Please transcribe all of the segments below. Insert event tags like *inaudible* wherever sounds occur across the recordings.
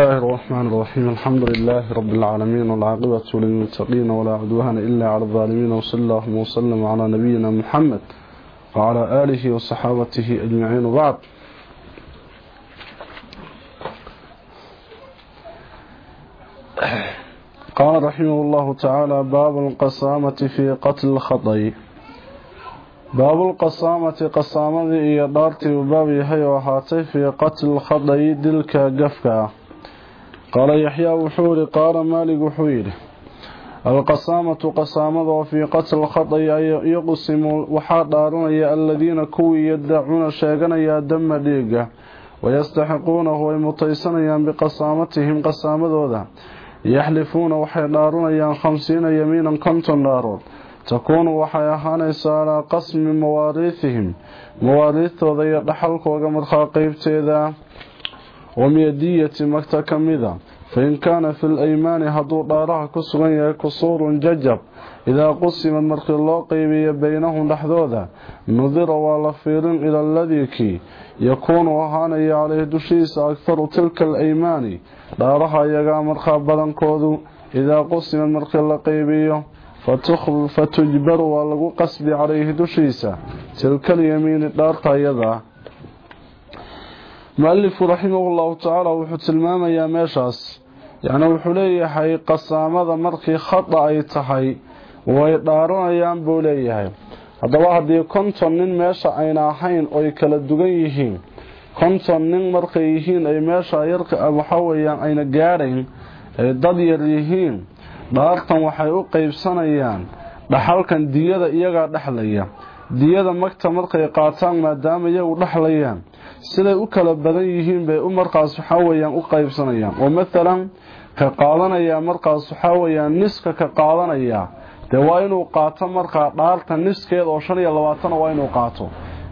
الله الرحمن الرحيم. الحمد لله رب العالمين والعاقبة للمتقين ولا عدوان إلا على الظالمين وصلى الله وسلم على نبينا محمد وعلى آله وصحابته أجمعين. وبعد. قال رحمه الله تعالى باب القسامة في قتل الخطأ. باب القسامة قسامة إيا دارتي وباب يحيى وحاتي في قتل الخطأ دلك قفكه maalig wuxuu yidhi alqasaamatu qasaamada oo fii qatl khadayi yoqsimu waxaa dhaaranaya aladiina kuwii yadacuuna sheeganaya dama dhiiga wayastaxiquunahu way mutaysanayaan biqasaamatihim qasaamadooda yaxlifuuna waxay dhaaranayaan khamsiina yamiinan konton dhaarood takuunu waxay ahaanaysaa calaa qasmi mawaariihihim mawaariihtooda iyo dhaxalkooga markaa qeybteeda وميدية مكتا كميدا فإن كان في الأيمان هدو طارها كسغن يا كسور ججب. إذا قسم المرخي الله قيبي بينهم لحذوذا نذر والفير إلى الذيك. يكون وهاني عليه دشيس أكثر تلك الأيمان. طارها يقع مرقا بلن كوذو. إذا قسم المرخي الله قيبي فتجبر والقسب عليه دشيس. تلك اليمين طارها يقع mualifku raximahullahu tacaala wuxuu tilmaamayaa meeshaas. Yacni wuxuu leeyahay qasaamada markii khada ay tahay way dhaaranayaan buu leeyahay. Haddaba haddii konton nin meesha ayna ahayn oy kala dugan yihiin konton nin markay yihiin ay meesha yarka waxaweyaan ayna gaadhayn ay dad yar yihiin dhaartan waxay u qeybsanayaan dhaxalkan diyada iyagaa dhexlaya diyada magta markay qaataan maadaama iyagu dhexlayaan siday u kala badan yihiin bay u markaas waxaa weyaan u qeybsanayaan oo maalan ka qaadanayaa markaas waxaa weyaan niska ka qaadanayaa dee waa inuu qaato markaa dhaarta niskeeda oo shan iyo labaatana waa inuu qaato.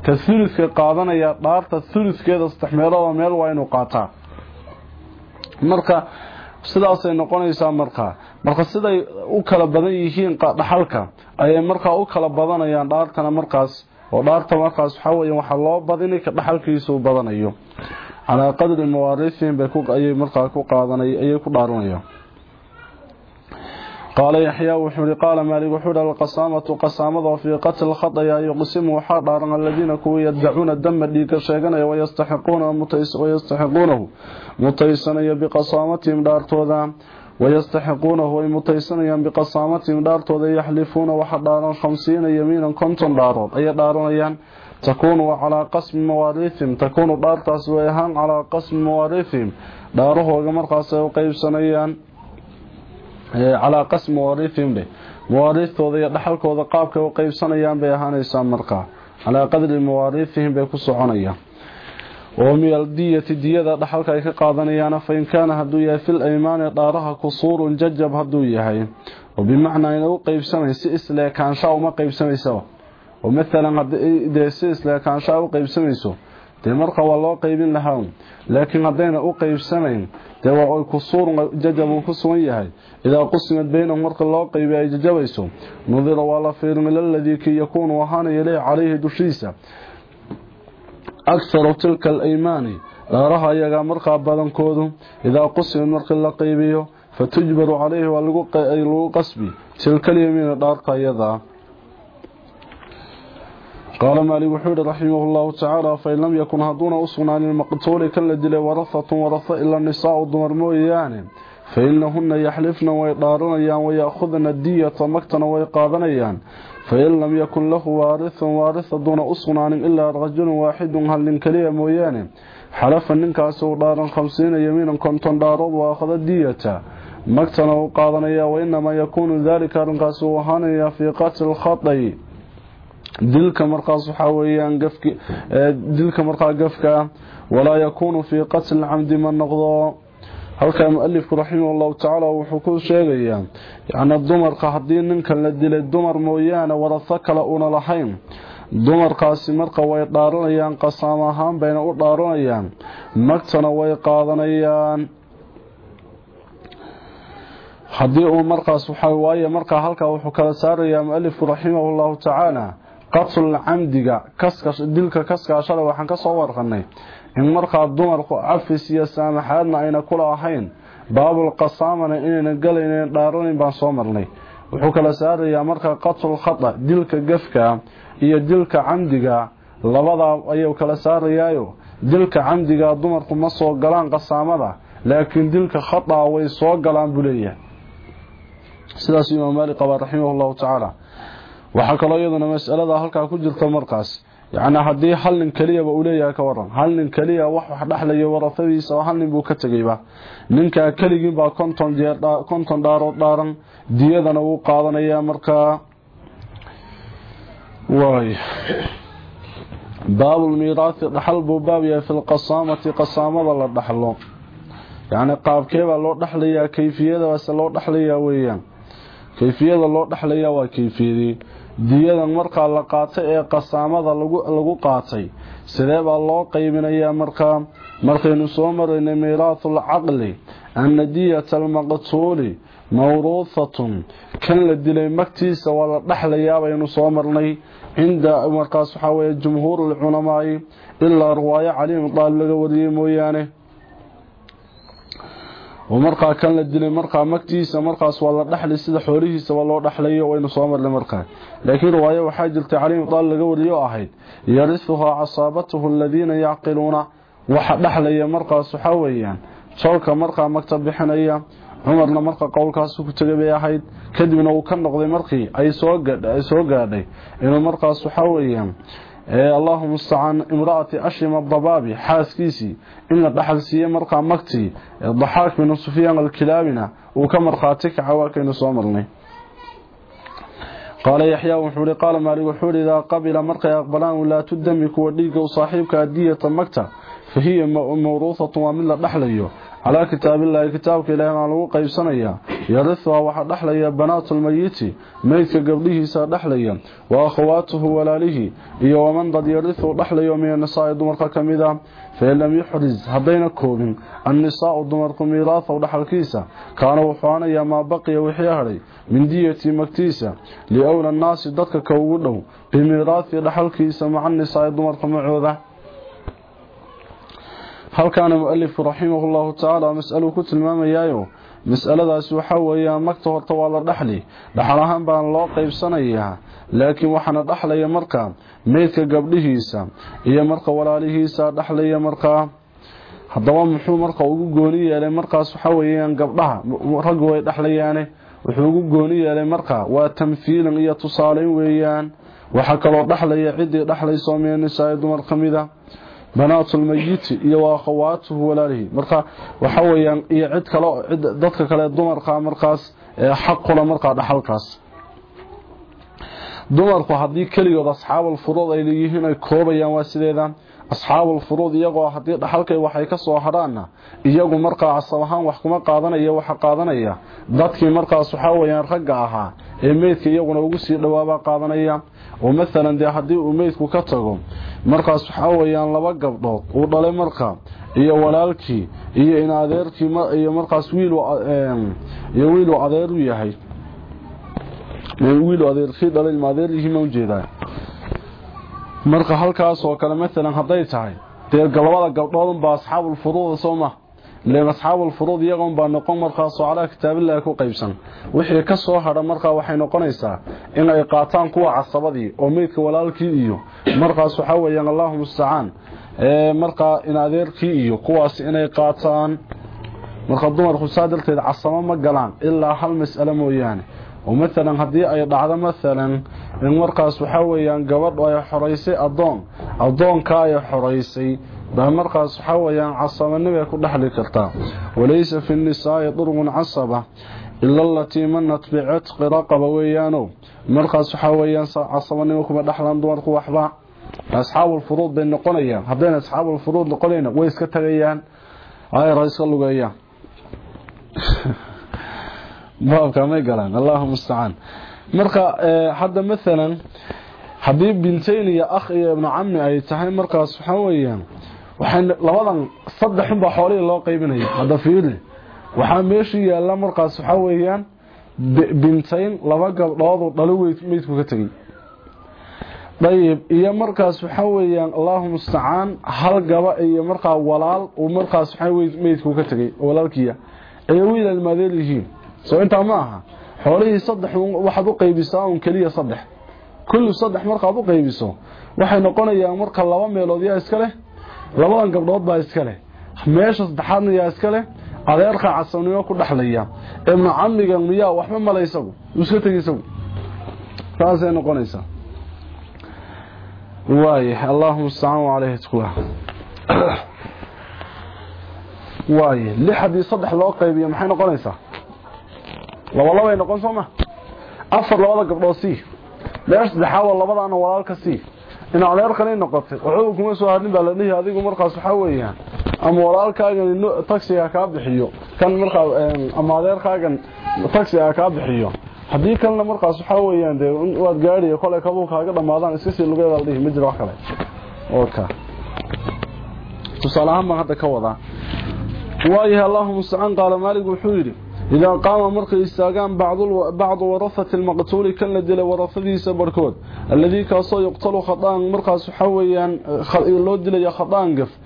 Ka huludka qaadanayaa dhaarta huludkeeda saddex meelooda meel waa inuu qaataa. Marka sidaasay noqonaysaa markaa marka siday u kala badan yihiin dhaxalka ayay markaa u kala badanayaan dhaartana markaas oo dhaarta markaas waxaa weya waxaa loo badinay ka dhaxalkiisuu badanayo. Calaa qadri mawaariihim bayayay markaa ku qaadanay ayay ku dhaaranayaan. Qaala yaxyaa wuxuu ihi qaala maalig wuxuu ihi alqasaamatu qasaamada fii qatl khadaya yuqsimu. Waxaa dhaaran aladiina kuwa yaddacuuna dama dhiiga sheeganaya wayastaxiquunahu mutaysanaya biqasaamatihim dhaartooda ويستحقونه ويمتيسن يام بقصامتهم دارتو ذي يحلفون وحداران خمسين يمينا كنتم دارون أي دارون أيان يعني تكون على قسم مواريثهم تكون دارتا سويهان على قسم مواريثهم. داروه وقمر قاسي وقيب سنيان إيه، على قسم مواريثهم دي مواريثو ذي يدحلك وذقابك وقيب سنيان بيهان إسان مرقا على قدر مواريثهم بيكسو عنيان. Oo miyaldiyati diyada dhaxalka ay ka qaadanayaan fain kaana hadduu yahay fil aymaani dhaaraha kusuurun jajab hadduu yahay oo bimacnaa ina u qeybsamayn si isleekaanshaa uma qeybsamaysaba oo maalan dee si isleekaanshaa u qeybsamayso dee marka waa loo qeybin lahaa laakiin haddayna u qeybsamayn dee waa kusuurun jajab uu ku sugan yahay. Idaa qusimad beynahum marka loo qeybiy ay jajabayso nudira waa la fiirin ilaladii kii yakuunu ahaanaya leh calayhi dushiisa أكثر تلك الأيمان. لا رها يقى مرقى بلن كودو إذا قسم المرقى اللقيبي فتجبر عليه والقصبي تلك اليمين دارقى يضع قال مالي وحود رحمه الله تعالى فإن لم يكن هدون أصنا للمقتول كالذي لورثة ورثة إلا النساء الدمرمويان فإنهن يحلفن ويطارنيا ويأخذن الدية مكتن يعني فإن لم يكن له وارث وارث دون أسقنان إلا رجل واحد هل لنكليه مويانه حلفا أنك أسوء دارا خمسين يمينا كنتم داروا وأخذ الدية. مكتنا وقاضنا وإنما يكون ذلك أسوء هانيا في قتل خطي ذلك مرقى صحاويا ذلك مرقى قفكا ولا يكون في قتل العمد من نقضه halkaa mualifku raximah llahu tacaala wuxuu ku sheegayaa yacni dumarka haddii ninkan la dilay dumar mooyaane waraho kale una lahayn dumarkaasi marka way dhaaranayaan qasaam ahaan bayna u dhaaranayaan magtana way qaadanayaan. Haddii uu markaas waxa waaye markaa halkaa wuxuu kala saarayaa mualifku raximah llahu tacaala qatl camdiga dilka kaskaashada waxaan ka soo warqanay in markaa dumarku cafis iyo saamaxaadna ayna kula ahayn baabul qasaamana inayna galaynan dhaaranin baan soo marnay. Wuxuu kala saarayaa markaa qatlul khata dilka gafka iyo dilka camdiga labadaa ayuu kala saarayaayo. Dilka camdiga dumarku ma soo galaan qasaamada laakiin dilka khata way soo galaan buu leeyahay. Sidaas imaam maalik qaba raximahullahu tacaala waxaa kaloo iyaduna masalada halkaa ku jirta markaas yacni haddii hal nin keliyaba uu leeyahay ka waran hal nin keliya wax wax dhexlaya warafadiisa oo hal nin buu ka tegayba ninkaa keligiinbaa konton jeer konton dhaarood dhaaran diyadana wuu qaadanayaa markaa waay. Baabulmiiraathi dhaxal buu baab yahay fi lqasaamati qasaamada la dhaxlo. Yacni qaabkeebaa loo dhexlayaa kayfiyadaase loo dhexlayaa weeyaan. Kayfiyada loo dhexlayaa waa kayfiyadii diyadan markaa la qaatay ee qasaamada lagu qaatay. Sidee baa loo qaybinayaa markaa markaynu soo maraynay miiraathul caqli ana diyata almaqtuuli mawruuthatun. Kan la dilay magtiisa waa la dhexlayaa soo marnay. Cinda markaas waxaa weeye jumhuurulculamaai ilaa riwaayo caliim laga wariyey mooyaane ومرقه كان لدينا مرقه مكتيسة مرقه سوالة دحلي سيدة حوريه سوالة دحليه وين صامر لمرقه لكن رواية وحاجة التعليم طال لقول يؤهد يرثها عصابته الذين يعقلون وحدحليه مرقه سحويا. شوك مرقه مكتب بحنية عمر لمرقه قولك سكتك بيأهد كدبنا وكان نقضي مرقه أي سوق أي سوق أي إنه مرقه سحويا. Allahuma mustacaan imraati ashima dabaabi xaaskiisii in la dhaxal siiyey markaa magtii daxaak binu sufyaan alkilaabina uu ka markhaati kaca waakaynu soo marnay qaala yaxyaa wuxuu ihi qaala maalig wuxuu ihi idaa qabila markay aqbalaan wulaatu dami kuwa على كتاب الله كتابك إلهي ما لغو قيسانيا يرثوا وحد يا بنات الميت. ميت قبله ساد أحليا وأخواته ولاله. إيو ومن قد يرثوا أحليا من النساء الدمرق كميدا. فإن لم يحرز هبين كومين النساء الدمرق ميراثة ودحل كيسة كانوا يا ما بقي وحياري من دية مكتيسة لأولى الناس ضدك كوونه بميراثة ودحل كيسة مع النساء الدمرق عوضه halkaana mualifku raximahullahu tacaala mas'aluu ku tilmaamayaayo mas'aladaasi waxaa weeyaan magta horta waa la dhexli dhaxal ahaan baana loo qaybsanayaa laakiin waxaana dhexlaya markaa meydka gabdhihiisa iyo marka walaalihiisa dhexlaya markaa haddaba muxuu marka ugu gooni yeelay markaas waxaa weeyaan gabdhaha raggu way dhexlayaane wuxuu ugu gooni yeelay markaa waa tamhiilan iyo tusaaleyn weeyaan. Waxaa kaloo dhexlaya ciddii dhexlayso minisaa dumar ka mida banaatulmayiti iyo waa akhawaatuhu walaalihi. Marka waxa weeyaan iyo cid kale dadka kale dumarka markaas xaq kula markaa dhaxalkaas. Dumarku haddii keligood asxaabul furuud ay leeyihiin ay koobayaan waa sideeda asxaabul furuud iyagoo haddii dhaxalkay waxay ka soo hadhaanna iyagu markaa casab ahaan wax kuma qaadanaya waxa qaadanaya. Dadkii markaas waxaa weeyaan ragga ahaa ee meydka iyaguna ugu sii dhawaabaa qaadanaya. Oo maalan dee haddii uu meydku ka tago markaas waxaa laba gabdhood uu dhalay markaa iyo walaalkii iyo in adeerkii iyo markaas wiil iyo wiiluu adeer u yahay. Wiilu adeerkii dhalay ilma adeer yihiin u jeedaa marka halkaas oo kale maalan hadday tahay dee labada gabdhoodun baa asxaabul furuuda soo ma? Leen asxaabul furuud iyagoon baa noqon markaasoo calaa kitaabillahi ku qaybsan. Wixii ka soo hadha markaa waxay noqonaysaa in ay qaataan kuwa casabadii oo meydka walaalkii iyo markaas waxaa weeyaan allahu mustacaan. Markaa in adeerkii iyo kuwaas inay qaataan. Marka dumarku saa darteed casamo ma galaan ilaa hal mas'alo mooyaane in markaas waxaa weeyaan gabadhu ay xoraysay adoon adoonkaa ay xoraysay baa markaas waxaa weeyaan casabanimay ku dhexli kartaa walaysa fi nisaa'i durgun casaba ila alatii manat bicitqi raqaba weeyaano markaas waxaa weeyaan casabanimo kuma dhexlaan dumarku waxba asxaabulfuruud bay noqonayaan haddayna asxaabulfuruud noqonayna way iska tagayaan ayra iska lugeeyaan baabka may galaan. Allahu mustacaan marka hadda maalan haddii bintayn iyo akh iyo ibnu cami ay tahay markaas waxaa weeyaan labadan saddexunbaa xoolihii loo qaybinaya hadda fiiri. Waxaa meeshii yaalla markaas waxaa weeyaan bintayn laba gabdhoodu dhalo meydku ka tegey. Dayib iyo markaas waxa weeyaan allahu mustacaan hal gaba iyo markaa walaal uu markaas waxa meydku ka tagay walaalkiya ay wiil almaadeel yihiin soo intaa ma aha xoolihii saddex waxaad u qaybisaa un keliya saddex kullu saddex markaad u qaybiso waxay noqonayaan marka laba meelood yaa iska leh labadan gabdhood baa iska leh meesha saddexaadna yaa iska leh adeerka casabnimo ku dhexlaya ibnu camigan miyaa waxba male isagu iska tegi isagu saasay noqonaysaa waaye allahuma mustacaan caleyhi tqwa waaye lix haddii saddex loo qaybiyo maxay noqonaysaa laba labay noqon soo ma afar labada gabdhood sii meesha saddexaad oo labadaana walaalka sii in adeerkanay noqotay waxba kuma soo harin baa la dhihi adigu markaas waxaa weeyaan ama walaalkaagan taxiga kaa bixiyo kan markaa ama adeerkaagan taxiga kaa bixiyo haddii kalena markaas waxaa weeyaan dee waad gaadhiya kolay kabuu kaaga dhamaadaan iska sii lugeeda la dhihi ma jiro wax kale oka tusaale ahaan baan hadda ka wadaa waayahay allahuma mustacaan qaala maalig wuxuu yidhi إذا قام مرقي استاغان بعض ألو... بعض ورثة المقتول كان لدله ورثديس سبركود الذي كان سو يقتل خطان مرقس حويا خ... لو دله خطان قف.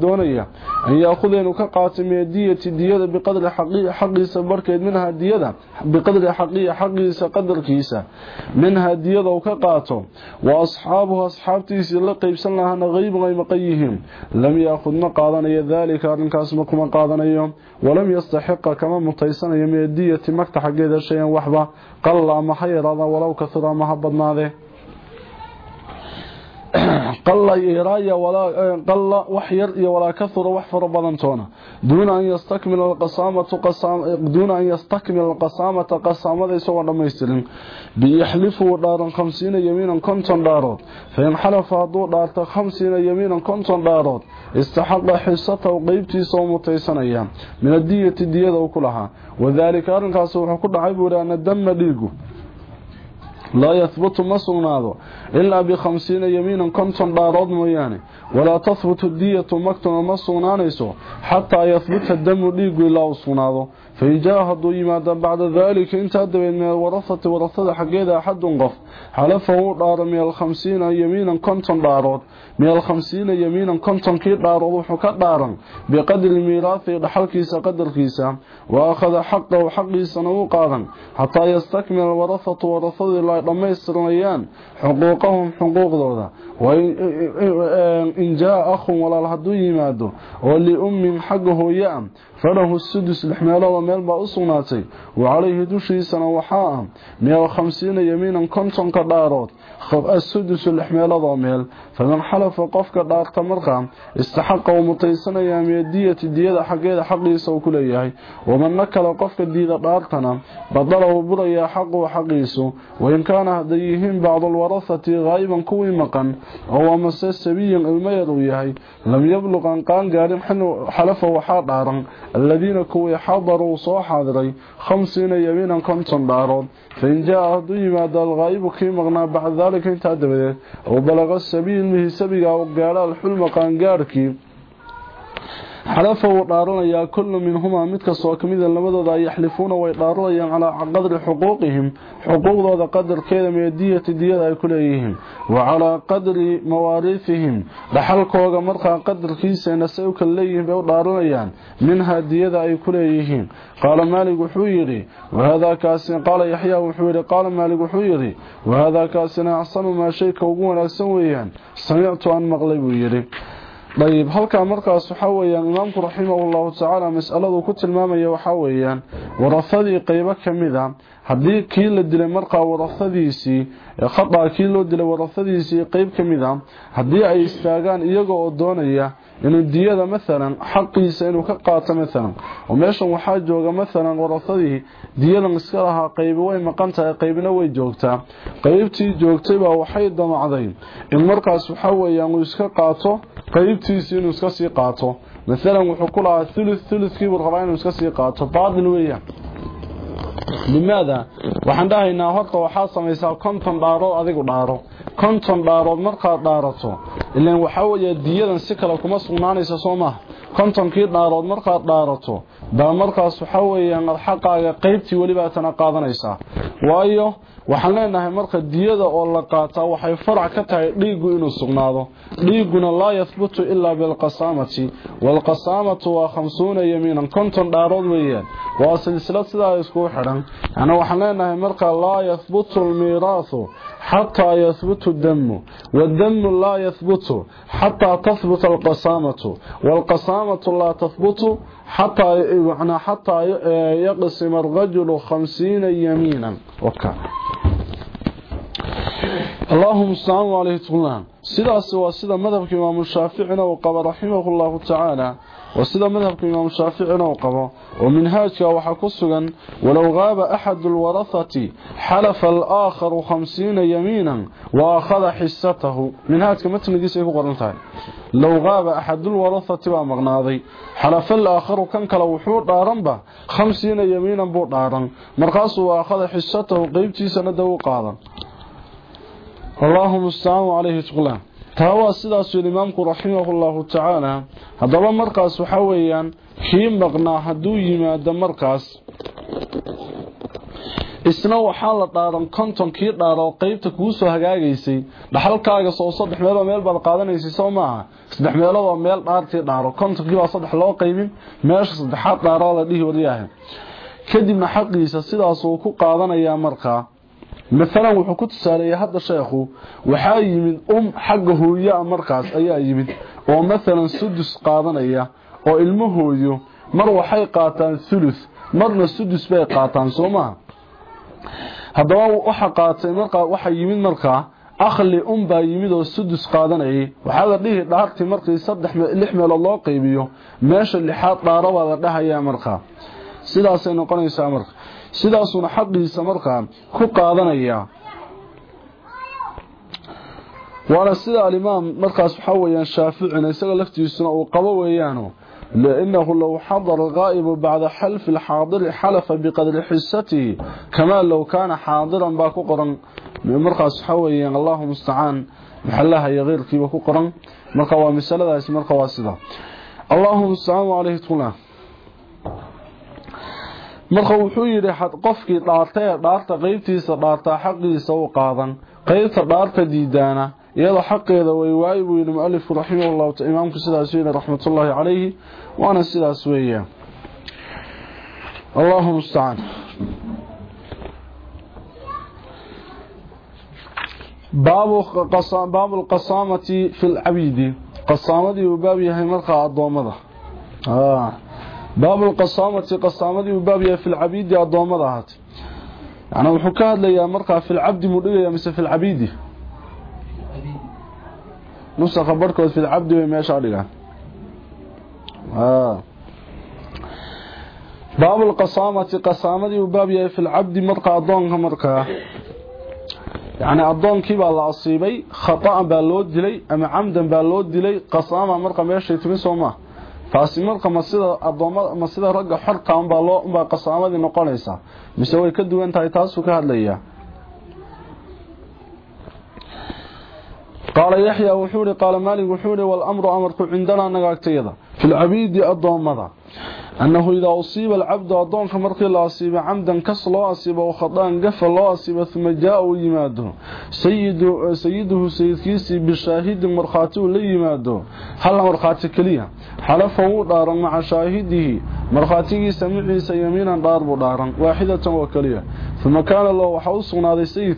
Doonaya an yaakhud inuu ka qaato min diyati diyada biqadri xaqiisa barkeed minhaa diyada biqadri xaqiya xaqiisa qadarkiisa minhaa diyada uu ka qaato wa asxaabuhu asxaabtiisii la qeybsan lahaana qeybun ay maqan yihiin lam yaakhud ma qaadanayo daalika arrinkaas ma kuma qaadanayo walam yastaxiqa kama mutaysanayo min adiyati magta xaggeeda shayan waxba qalla ama ha yaraada walow kasura ama ha badnaade *coughs* قل يراي ولا قل وحير ولا كثر وحفر بلنتونا. دون أن يستكمل القصامة قصام دون أن يستكمل القصامة قصامة قسامه يسو دمهستين بيحلفوا ودارن 50 يمينا كنتن دارود فإن حلف ادو دارت 50 يمينا كنتن دارود استحل حصته وقيبتي سو أيام. من الدية الدية وكلها وذلك ان كان سو كدحاي ان الدم ديغو لا يثبت ما سوناده إلا بخمسين يمينا كنتم بارض مياني. ولا تثبت الدية مكتم ما سونانيسو حتى يثبت الدم ليق إلا سوناده فإجاهد إمادا بعد ذلك إن تأدب إن الورثة ورثة حقيدة حد انقف حلفه أرمي الخمسين يمينا كنتم بارض من الخمسين يمينا. كنتم كي داروا وحكا دارا بقدر الميراث يدحل كيسا قدر كيسا وأخذ حقه وحقه سنوقا حتى يستكمل الورثة ورثة الله لما يسرنيان حقوقهم حقوق دودا وإن جاء أخو ولا الهدو يمادو ولأم حقه يأم. فله السدس الحمال ومال بأسوناتي وعليه دوشي سنوحاهم من الخمسين يمينا. كنتم كي داروا السدس الحمال ومال فمن meediyati diyada xaggeeda xaqiisa uu ku leeyahay waman nakala qofka diida dhaartana badala uu burayaa xaquhu xaqiisu wain kaana hadday yihiin bacdulwarahati haayiban kuwii maqan oo amase sabiyan ilmayar uu yahay lam yabluq an qaan gaarin xalafa waxaa dhaaran aladiina kuwii xadaruu soo xaadiray khamsiina yamiinan konton dhaarood fain jaa hadduu yimaado alghaayibu kii maqnaa bacda daalika intaa dabadeed ou balaqa sabiil mihi nabiga gaadho alxulma qaangaarhkii xalafa wuu dhaaranayaa kullu minhumaa mid kastoo ka mida labadooda ay yaxlifuuna way dhaaranayaan calaa qadri xuquuqihim xuquuqdooda qadarkeeda meediyati diyada ay ku leeyihiin. Wa calaa qadri mawaariifihim dhaxalkooga markaa qadarkiisana say u kala leeyihiin bay u dhaaranayaan minhaa diyada ay ku leeyihiin. Qaala maalig wuxuu yidhi wahadaa kaasi qaala yaxyaa wuxuu yidhi qaala maalig wuxuu yidhi wahadaa kaasina axsanu maa ugu wanaagsan weeyaan? Samictu an maqlay buu yidhi dayib halkaa markaas waxaa weeyaan imaamku raximahullahu tacaala masaladu ku tilmaamaya waxaa weeyaan warafadii qeybo ka mid a haddii kii la dilay markaa warafadiisii khadaa kii loo dilay warafadiisii qeyb ka mid a haddii ay istaagaan iyaga oo doonaya inuu diyada maalan xaqiisa inuu ka qaato maalan oo meeshan waxaa jooga maalan warafadii diyadan iska lahaa qeybi way maqan qeybna way joogtaa. Qeybtii joogtaybaa waxay damacday in markaas waxaa weeyaan uu iska qaato qeybtiisii inuu iska sii qaato. Maalan wuxuu ku lahaa thuluth thuluthkiibuu rabaa inuu iska sii qaato. Baatil weeyaan limaada waxaan dhahaynaa horta waxaa samaysaa konton dhaarood adigu dhaaro konton dhaarood markaad dhaarato ilan waxaa weeye diyadan si kale kuma sugnaanaysa soo maaha kontonkii dhaarood markaad dhaarato baa markaas waxaa weeyaan ad xaqaaga qeybtii welibaatana qaadanaysaa waayo waxaan leenahay marka diyada oo la qaataa waxay farac ka tahay dhiigu inuu sugnaado dhiiguna laa yahbutu ilaa bilqasaamati waalqasaamatu waa khamsuuna yamiinan konton dhaarood weeyaan waa silsilad sidaa iskugu xidhan yani waxaan leenahay marka laa yahbutu almiiraahu xataa yahbutu damu wadamu laa yahbutu xataa tahbuta alqasaamatu waalqasaamatu laa tahbutu حتى وحنا حتى آه، يقسم الرجل 50 يمينا. وكان اللهم صل وعليه وسلم. سداسه وسدا مذهب إمام الشافعي رحمه الله تعالى. وسيدا مذهب إمام الشافعي وقبا ومن هاتك وحكسكا ولو غاب أحد الورثة حلف الآخر خمسين يمينا وأخذ حصته. من هاتك متن ديس إيه قرنتها لو غاب أحد الورثة بأمغناضي حلف الآخر كانك لو حور دارنبا خمسين يمينا بور دارن مرقاص وأخذ حصته قيبتي سنده قارن اللهم استعانوا عليه تقلان taa waa sidaasuu imaamku raximahullahu tacaala haddaba markaas waxaa weeyaan kii maqnaa hadduu yimaado markaas. Isna waxaa la dhaaran kontonkii dhaaroo qeybta kuu soo hagaagaysay dhaxalkaaga soo saddex meelo meel baad qaadanaysay soo maaha. Saddex meeloodoo meel dhaartii dhaaro kontonkiibaa saddex loo qaybin meesha saddexaad dhaaroo la dhihi waryaah kadibna xaqiisa sidaas uu ku qaadanayaa markaa maalan wuxuu ku tusaaleeyay hadda sheekhu waxaa yimid um xagga hooyaa markaas ayaa yimid oo maalan sudus qaadanaya oo ilmo hooyo mar waxay qaataan thuluth marna sudus bay qaataan soo maha haddaba waxa qaatay markaa waxa yimid markaa akhli um baa yimid oo sudus qaadanayay. Waxaa la dhihi dhaartii markii saddex lix meelood loo qaybiyo meesha lixaad dhaaro baa la dhahayaa markaa sidaasay noqonaysaa marka sidaasuna xaqiisa markaa ku qaadanayaa waana sida alimaam markaas waxaa weyaan shaaficina isaga laftiisuna uu qabo weeyaano. لأنه لو حضر الغائب بعد حلف الحاضر حلف بقدر حسته كما لو كان حاضرا باكو قرن مرقص حوي الله مستعان محلها يغير كيف كو قرن مرقا ومسألة مرقا واسدة اللهم مستعان عليه طولان marka wuxuu yidhi qofkii dhaartay dhaarta qeybtiisa dhaartaa xaqiisa u qaadan qeybta dhaarta diidaana iyadoo xaqeeda way waayi buu yidhi mualifku raximahullahu imaamku sidaas yidhi raxmatullaahi calayhi waana sidaas weeyaan allahu mustacaan baabu lqasaamati fi lcabiidi qasaamadii uu baab yahay markaa addoommada lcabiidi addoommada ahaatay yani wuxuu ka hadlayaa markaa fi lcabdi muu dhigaya mise fi lcabiidi nusaka barhkood fi lcabdi bay meeshaa dhigaan baabu lqasaamati qasaamadii uu baab yahay fi lcabdi markaa addoonka markaa yani addoonkii baa la asiibay khata'an baa loo dilay ama camdan baa loo dilay qasaama marka meeshay taasi marka ma sida adoomada ma sida ragga xorta unbaa loo unbaa qasaamadii noqonaysaa. Mise way ka duwan tahay taasuu ka hadlayaa. Qaala yaxya wuxuu ihi qaala maalig wuxuu ihi walamru amarku cindanaa nagaagtayada fi lcabiidi addoommada أنه إذا أصيب العبد أدون كمرقي الله أصيب عمدا كسل الله أصيب وخطأ قف الله أصيب ثم جاء ويماده. سيد سيده سيد كيسي بشاهد مرخاته لي يماده. حل مرخاته كليا حلفه دارا مع شاهده. مرخاته سمعه سيمينا دار بدارا. واحدة وكليا فما كان الله وحوصنا هذا السيد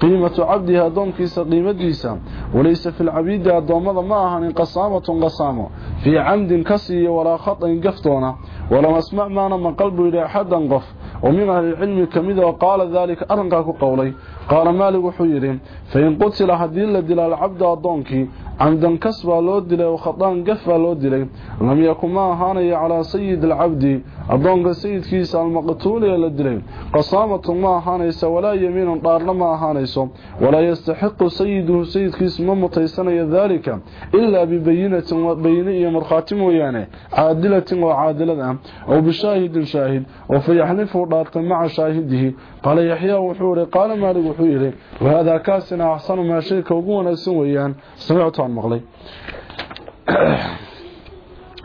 قيمة عبدها دون كيسا قيمة ديسا وليس في العبيد معها إن قصامة قصامة في عمد كسي ولا خطأ انقفتونا ولم أسمع مانا من قلبه إلى حد انقف ومن أهل العلم كمذا وقال ذلك أرنقاك قولي قال مالك وحيري فإن قتل هذه الذي لا العبد أدونكي عمدا كسبا لودلي وخطأ قفا لودلي لم يكن ماهاني على سيد العبد addoonka sayidkiisa almaqtuuli ee la dilay qasaamatun ma ahaanaysa walaa yamiinun dhaarna ma ahaanayso walaa yastaxiqu sayiduhu sayidkiisu ma mutaysanayo daalika ilaa bibayinatin bayine iyo markhaati mooyaane caadilatin oo caadilad ah ow bishaahidin shaahid oo fayaxlifuu dhaartay maca shaahidihi qaala yaxyaa wuxuu ihi qaala maalig wuxuu yidhi wahaadaa kaasina axsanu maa shayka ugu wanaagsan weeyaan samictu aan maqlay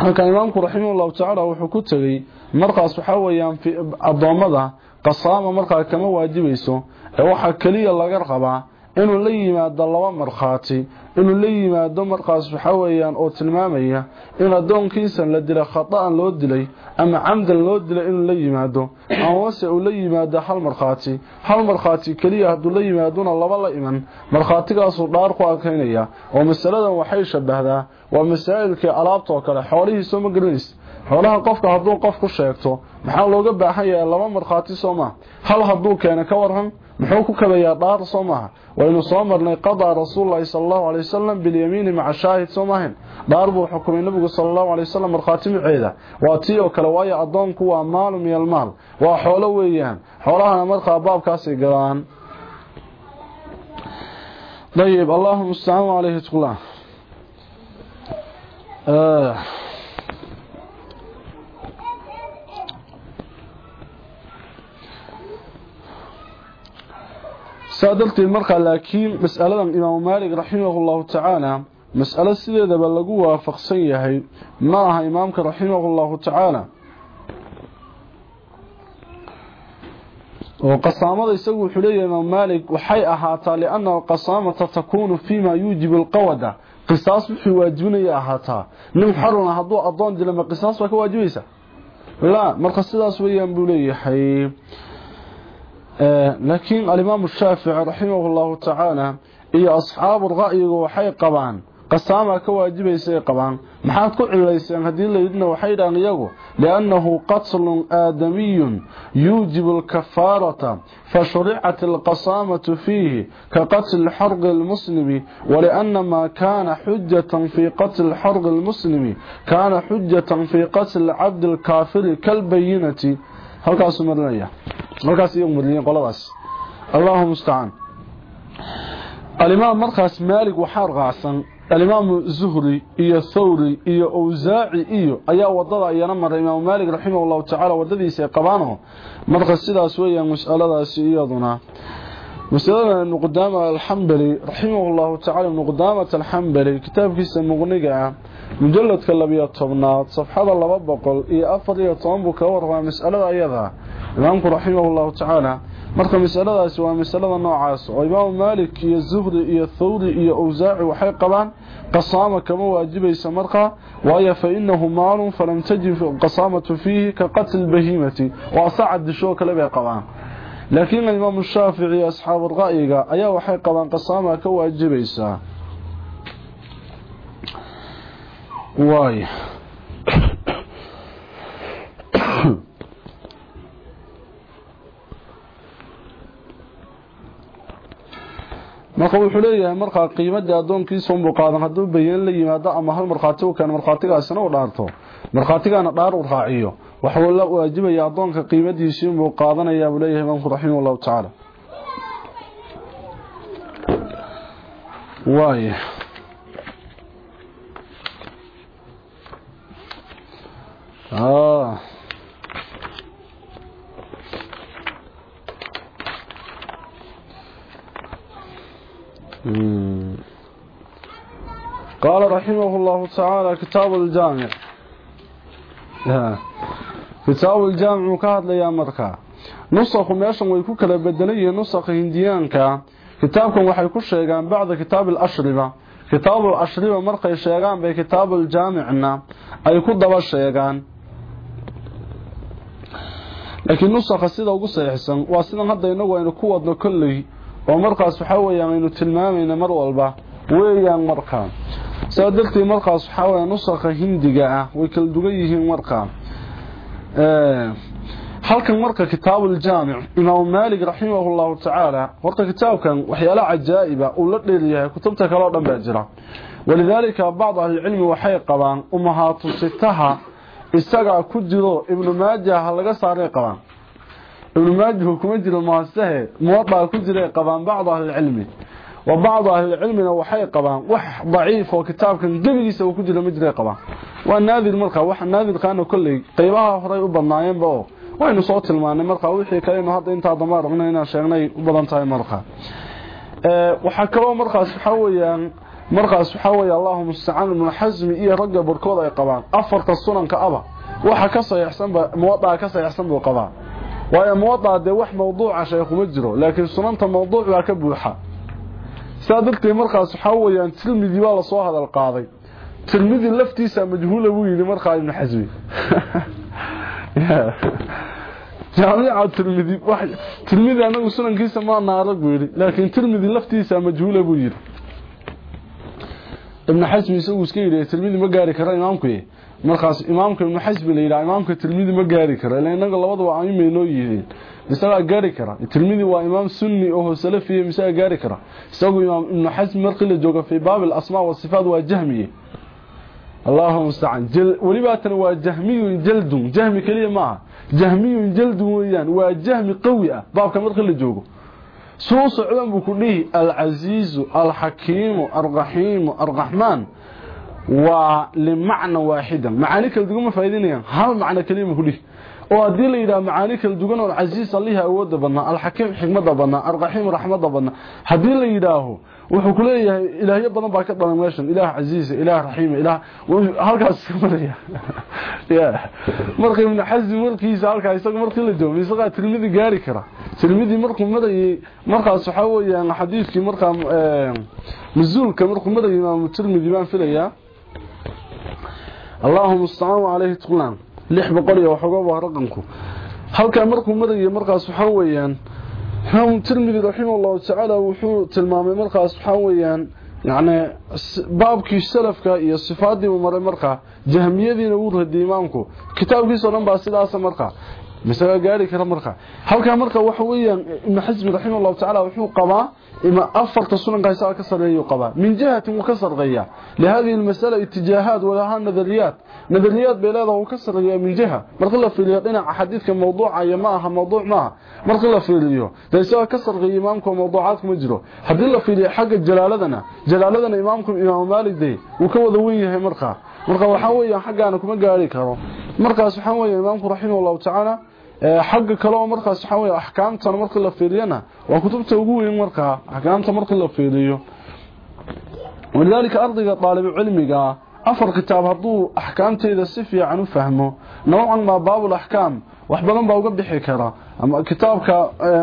halkan imaamku raximah llahu tacaala wuxuu ku tegey markaas waxa weeyaan addoommada qasaama markaa kama waajibayso ee waxaa keliya laga rabaa inuu la yimaado laba markhaati. Inuu la yimaado markaas waxa weeyaan oo tilmaamaya in addoonkiisa la dila khata'an loo dilay ama camdan loo dilay inuu la yimaado. Amase uu la yimaado hal markhaati. Hal markhaati keliya hadduu la yimaadona laba la iman. Markhaatigaasuu dhaar ku arkaynaya oo masaladan waxay shabahdaa waa masaa'ilkii alaabta kale xoolihii soo ma garanays xoolaha qofka hadduu qof ku sheegto maxaa looga baahan yahay laba markhaati soo maha hal hadduu keena ka waran muxuu ku kabayaa dhaar soo maaha waynu soo marnay qadaa rasuululahi sal allahu alay wasalam bilyamiini maca shaahid soo maahayn dhaar buu xukumay nabigu sal allahu alay wasalam markhaati maceeda waa tii oo kale waayo addoonku waa maalu min almaal waa xoolo weeyaan xoolahana markaa baabkaasay galaan dayib allahuma mustacaan aleyhi tqullah سادلت المرقى لكن مسألة الإمام مالك رحمه الله تعالى مسألة سيدة بلقوا فقصية معها إمامك رحمه الله تعالى وقصامة يسوي حلية إمام مالك وحي أهاتا لأن القصامة تكون فيما يوجب القودة قصاص في واجبنا يا أهاتا لم حرنا هدوء الضوان دي لما قصاص وكواجبيسة لا مرقى سيدة سوية بلقوا آه، لكن الإمام الشافعي رحمه الله تعالى إيا أصحاب الرأي وحي قبان. قسامة كواجب يسي قبان. محاك قل إليس أن هذه الله يدنا وحيدا يقول لأنه قتل آدمي يوجب الكفارة فشريعة القسامة فيه كقتل حرق المسلم ولأن ما كان حجة في قتل حرق المسلم كان حجة في قتل عبد الكافر كالبينة. Halkaasuu marinaya halkaas iyagu mariyeen qoladaas. Allahu mustacaan alimaam markaas maalig waxaa raacsan alimaamu zuhri iyo thawri iyo awsaaci iyo ayaa waddada ayana maray. Imaamu maalik raximah llahu tacaala wadadiisa ay qabaano marka sidaas weeyaan mas'aladaasi iyaduna مسألة أن الحنبلي رحمه الله تعالى النقدامة الحنبلي كتاب كيسا مغنقة مجلد كلابية طبنات صفحة الله ببقل إي أفضل يطنبك ورغى مسألة أيضها إمامك رحمه الله تعالى مرتبة مسألة سواء مسألة نوع عاص وإمام مالك إي الزهر إي الثور إي أوزاع وحيقبا قصامة كما واجب إيسا مرقى. وإي فإنه مال فلم تجي قصامة فيه كقتل بهيمة وأصعد شوك لبيقبا shaafici iyo asxaabu ra'yiga ayaa waxay qabaan qasaama ka waajibaysaa waay marka wuxuu leeyahay markaa qiimadii addoonkiisa unbuu qaadan hadduu bayan la yimaado ama hal markhaati u keeno markhaatigaasina u dhaarto. Markhaatigana dhaar u raaciyo. Waxuu la waajibaya addoonka qiimadiisii unbuu qaadanayaa buu leeyahay imaamku raximah allahu tacaala waay قال رحمه الله تعالى كتاب الجامع كتاب الجامع كهد ليا مركا نسخ meeshan way ku kala bedelayeen nusakha hindiyaanka kitaabkan waxay ku sheegaan bacda kitaab al-ashriba kitaab al-ashriba markay sheegaan bay kitaab al-jaamicna ay ku daba sheegaan laakiin nusakha sida ugu saxiixsan waa sidan hadda inagu aynu ku wadno kolley oo markaas waxa weeyaan aynu tilmaamayna mar walba weeyaan markaa saa darteed markaas waxaa weya nusakha hindiga ah way kala dugan yihiin markaa halkan marka kitaabuuljaamic imaamu maalik raximah llahu tacaala horta kitaabkan waxyaala cajaa'iba uu la dheeryahay kutubta kale oo dhan baa jira. Walidaalika bacd ahlicilmi waxay qabaan umahaatu sitaha isagaa ku jiro ibnu maajaha laga saaray qabaan muhasahe muwadaa ku jiray qabaan bacdu ahlicilmi wa bacdu ahlicilmina waxay qabaan wax daciif oo kitaabkan gebigiisa uu ku jiro ma jiray qabaan waa naadir markaa wax naadirkaana kolley qeybaha horay u badnaayeenba oo waynu soo tilmaanay markaa wixii kalenu hadda intaa damba rabna inaan sheegnay u badan tahay markaa waxaa kaloo markaas waxaa weeyaan markaas waxaa weeye allahu mustacaan ibnu xasmi iyo ragga barkood ay qabaan afarta sunanka aba waxa ka saxiixsan ba muwadaa ka saxiixsan buu qabaa mawduuca shay kuma jiro laakiin sunanta mawduuc baa ka buuxa sidaa darteed markaas waxaa weeyaan tirmidi baa lasoo hadal qaaday tirmidi laftiisa majhuula buu yidhi markaa ibnu xasmi jaamica tirmidi tirmidi anagu sunankiisa ma naarag buu yidhi laakiin tirmidi laftiisa majhuula buu yidhi ibnu xasmi isagu iska yidhi tirmidi ma gaari karo imaamku markaas imaamka ibnu xasmi la yidhaha imaamka tirmidi ma gaari karo ila inaga labadaba aimay noo yihiin isagaa gaari kara tirmidi waa imaam sunni oo salafiya misaga gaari kara isagu imaam ibnu xasmi markii la jooga fi baab alasmaa wasifaat waa jahmiye اللهم مستعان جل ولباتنا وجهمي جلد جهمي كليه ما جهمي جلد ويان وجهمي قوي باب كما دخل جوجو سو سعودان بو كدي العزيز الحكيم الرحيم الرحمن ولمعنى واحدا معاني كل دغما فايدينيان هل معنى كلمه hadii la yiraahdo macaani kala duwan oo aziis allah awooda badna alxakim xigmada badna arqaxim rahmada badna hadii la yiraahdo wuxuu ku leeyahay ilaahay badan baa ka dhalan meeshan ilaah aziis ilaah rahiim ilaah halkaas maraya ya markii ibn hazm markiisa halkaas isaga markii la joogo isaga tirmidi gaari kara tirmidi markuu marayay markaas waxa weeyaan xadiiskii markaa nuzuulka markuu marayay imaam tirmidi baan filayaa allahuma ustacaan caleyhi tuqlaan lix boqol iyo waxooga waa raqamku halkaa markuu marayo markaas waxaa weeyaan imaamu tirmidi raxima allahu tacaala wuxuu tilmaamay markaas waxaa weeyaan yacni baabkii salafka iyo sifaadiibu maray markaa jahmiyadiina wuu radiyay imaamku. Kitaabkiisao dhan baa sidaasa markaa misaga gaari kara markaa halkaa marka waxa weeyaan ibnu xasmi raximahullahu tacaala wuxuu qabaa ima afarta sunanka isaga ka sareeyuu qabaa min jihatin wuu ka sarqeeyaa lihadihi almasala itijaahaat walahaa nadariyaat nadariyaad bay leedaha uu ka sareeyaa min jiha marka la fiiriyo dhinaca xadiidka mawduuca iyo ma aha mawduuc maaha marka la fiiriyo isaga ka sarqeeya imaamka mawduucaad kuma jiro haddii la fiiriyo xagga jalaaladana jalaaladana imaamku imaamu maalik de wuu ka wada wen yahay markaa marka waxaa weeyaan xaggaana kuma gaari karo markaas waxaa weeya imaamku raximahullahu tacaala xagga kale oo markaas waxa weeye ahkaamtan marka la fiiriyana waa kutubta ugu weyn marka ahkaamta marka la fiiriyo ولذلك ardayga طالب cilmiga afar kitaab haduu ahkaamteeda si fiican u fahmo noocan ma baab al-ahkam wax badan baa uga bixi kara kitaabka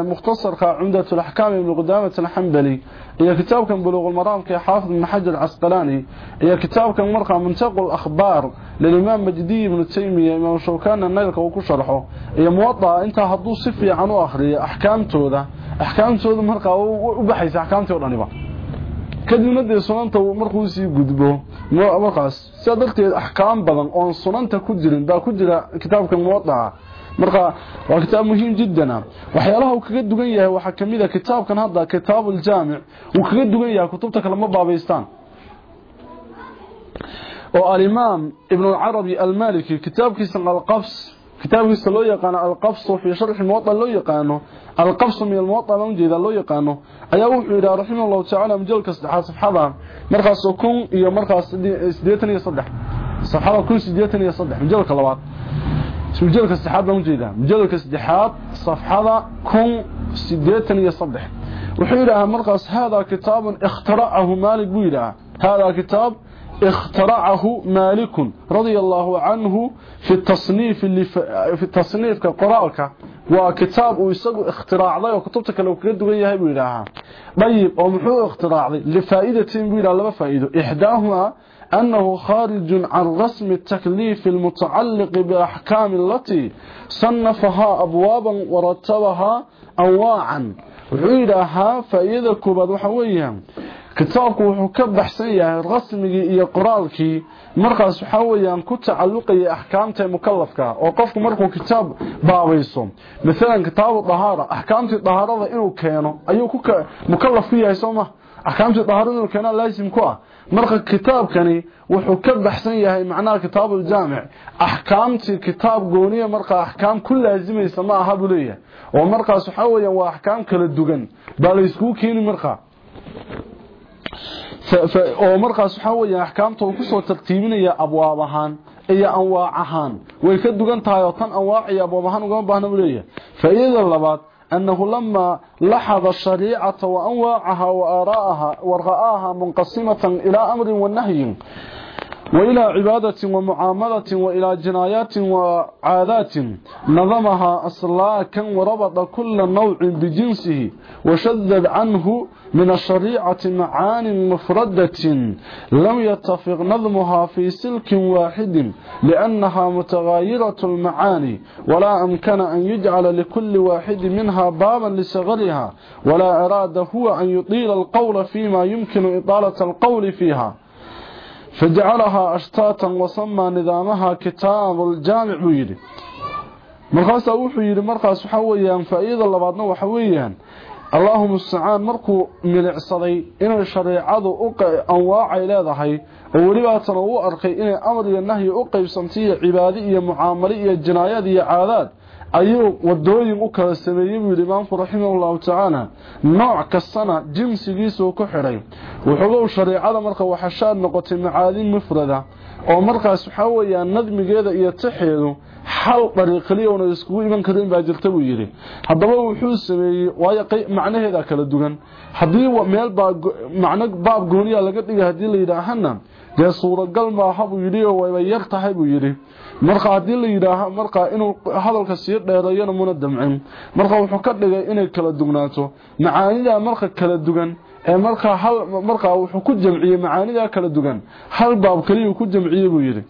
mukhtasarka umdat al-ahkam ibn qudamah al-hanbali iyo kitaabkan bulugh al-maram ka haafid ibn hajar al-asqalani iyo kitaabkan marka muntaq al-akhbar للإمام مجدي بن تيمية إمام شوكان النيلك وكو شرحه إيا موضع انت هدو صفي عنو أخري أحكامتو ذا أحكامتو ذا مرقا وبحيث أحكامتو ذا kadibna dee sunanta markuu sii gudbo markaas sidaa darteed axkaam badan oon sunanta ku jirin baa ku marka waa kitaab muhiim jiddan waxyaalaha uu kaga dugan yahay waxa kamid ah kitaabkan hadda kitaabul jaamic uu kaga dugan yahay kutubta kale ma baabaystaan oo al-imam ibn al-arabi al-maliki kitaabkiisa al-qafs kitaabkiisa loo yaqaano al-qafs fi sharh muwatta loo yaqaano al-qafs min al-muwatta loo jeeda loo yaqaano ayaa wuxuu yiraahdaa rahimahullahu ta'ala mujallka 3 safxada markaas kun iyo markaas 83 safxada kun 83 mujallka 2 مجلدك السحاب جيدا مجلدك السحاب صفحة 1087 وحيرا مرقص هذا كتاب اخترعه مالك بيلا هذا كتاب اخترعه مالك رضي الله عنه في التصنيف اللي في التصنيف كقرارك وكتاب ويسقو اختراع وكتبته وكتبتك لو كنت yahay buu ilaaha dayib oo muxuu اختراعday lifaaidatin buu ilaaha laba أنه خارج عن رسم التكليف المتعلق بأحكام التي صنفها أبوابا ورتبها baxsan yahay rasmigii iyo qoraalkii markaas waxaa weeyaan ku tacalluqaya axkaamta mukallafka oo qofku markuu kitaab baabayso maalan kitaabu dahaara axkaamtii dahaarada inuu keeno ayuu ku mukallaf ku yahay sooma axkaamtii dahaarada inuu keeno laasim ku ah marka kitaabkani wuxuu ka baxsan yahay macnaha kitaabul jaamic axkaamtii kitaab gooniya marka axkaam ku laazimaysa ma aha buu oo markaas waxaa weeyaan waa axkaam kala dugan baa la iskugu keeni markaa oo markaas waxaa weeyaan axkaamta uu ku soo tartiibinaya abwaab ahaan iyo anwaac ahaan. Way ka dugan tahay oo tan anwaac iyo abwaab ahaan ugama baahna buu leeyahay. Faa'iidada labaad أنه لما لحظ الشريعة وأنواعها وآراءها ورآها منقسمة إلى أمر والنهي وإلى عبادة ومعاملة وإلى جنايات وعادات. نظمها أصلاكا وربط كل نوع بجنسه وشذب عنه من الشريعة معان مفردة. لم يتفق نظمها في سلك واحد لأنها متغايرة المعاني ولا أمكن أن يجعل لكل واحد منها بابا لصغرها ولا أراد هو أن يطيل القول فيما يمكن إطالة القول فيها. فجعلها أشتاتا وسمى نظامها كتاب الجامع ويلي مرخاصة وحو يلي مرخاص وحويا فإذا اللبادنا وحويا. اللهم استعان مركو ملعصدي إن الشريعة أنواع إلهي ولباتنا وأرقي إن أمر النهي أقيب سنتية عبادية معاملية جنايات عادات. Ayuu wadooyin u kala sameeyey buu imaamku raximahullahu tacaala nooc kastana jinsigiisuu ku xidhay wuxuugow shareecada marka waxashaad noqotay macaadin mufrada oo markaas waxaa weeyaan nadmigeeda iyo taxeedu xal dariiqliyoona iskugu iman karin baa jirta buu yidhi. Haddaba wuxuu sameeyey waayo macnaheeda kala duwan. Haddii meel baa macno baab gooniya laga dhigay haddii la yidhaahana dee suuragal maaha buu yidhi oo wayba yar tahay buu yidhi. Marka haddii la yidhaaho markaa inuu hadalka sii dheereeyana muna damcin. Marka wuxuu ka dhigay inay kala dugnaato. Macaanida marka kala dugan ee markaa hal markaa wuxuu ku jamciyey macaanida kala dugan hal baab kaliya ku jamciyey buu yidhi.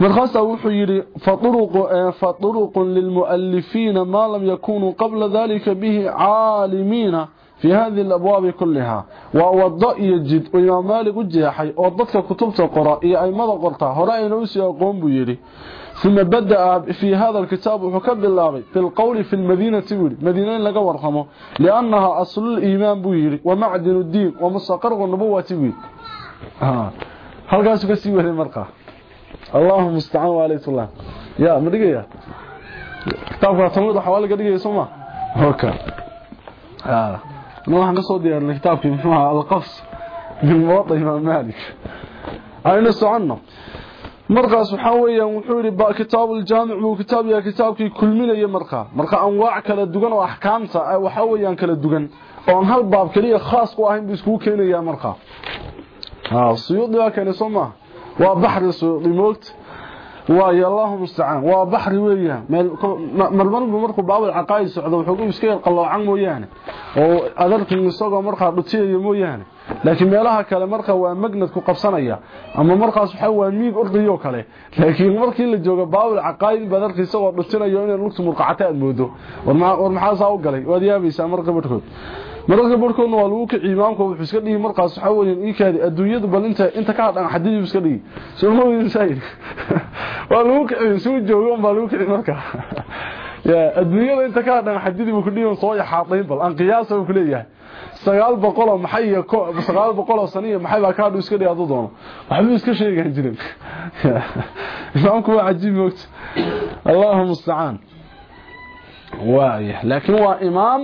Markaasaa wuxuu yidhi faطuruqun lilmu'alifiina maa lam yakunuu qabla dalika bihi caalimiina في هذه الأبواب كلها. ووضع يجد. وإمام مالك الجيحي وضدك كتبت قراء أي ماذا قرطة هرأي نوسي وقوم بيري. ثم بدأ في هذا الكتاب وحكب الله بالقول في المدينة بيري مدينة لقى ورحمه لأنها أصل الإيمان بيري. ومعدن الدين. ومستقر النبوة بيري هل قاسوا كسيوه المرقى اللهم استعان وعليه الله. يا مرقية كتابك تموضح حوالي قد يسمى هوكا آه. ما waxaan ka soo diyaarnay kitaabkii muxuu ahaa alqafs min muwatta imaam malik ayna soconno markaas waxa weeyaan wuxuu yiri kitaab aljaamic buu kitaab ya kitaabkii kulminaya markaa marka anwaac kala duwan oo ahkaamta waxa weeyaan kala duwan oo hal baab kaliya khaas ku ahayn bisku keenaya markaa ha suyuudi waa keenay soo ma waa baxri suyuudi moogta waayo allahum mustacaan waa baxri weeyaan marmarbu markuu baabul caqaa'id socdo wuxuu iska yar qaloocan mooyaane oo adarkin isagoo markaa dhutiyayo mooyaane laakiin meelaha kale marka waa magnad ku qabsanaya ama markaas waxa waa miig ordayo kale laakiin markii la joogo baabul caqaa'id badarka isagoo dhutinayo inay lugtu murqacata aad moodo war maxaa saa u galay waad yaabaysaa marka barkood mararka barkoodna waa lagu kici imaamka wuxuu iska dhigi markaas waxa weeyaan iikaadi adduunyadu bal inta inta ka hadhan xadiid iska dhigi soo ma weyn sayid waa lagu kici soo joogo baa lagu kici marka ya adduunyada inta ka hadhan xadiid buu ku dhigi soo yaxaatay bal aan qiyaas uu leeyahay sagaal boqol oo maxay ko sagaal boqol oo saniyo maxay baa ka hadhu iska dhigi adoo doono waxba iska sheegan jirin imaamku waa cajiib moogta allahumma musta'an waaye laakiin waa imaam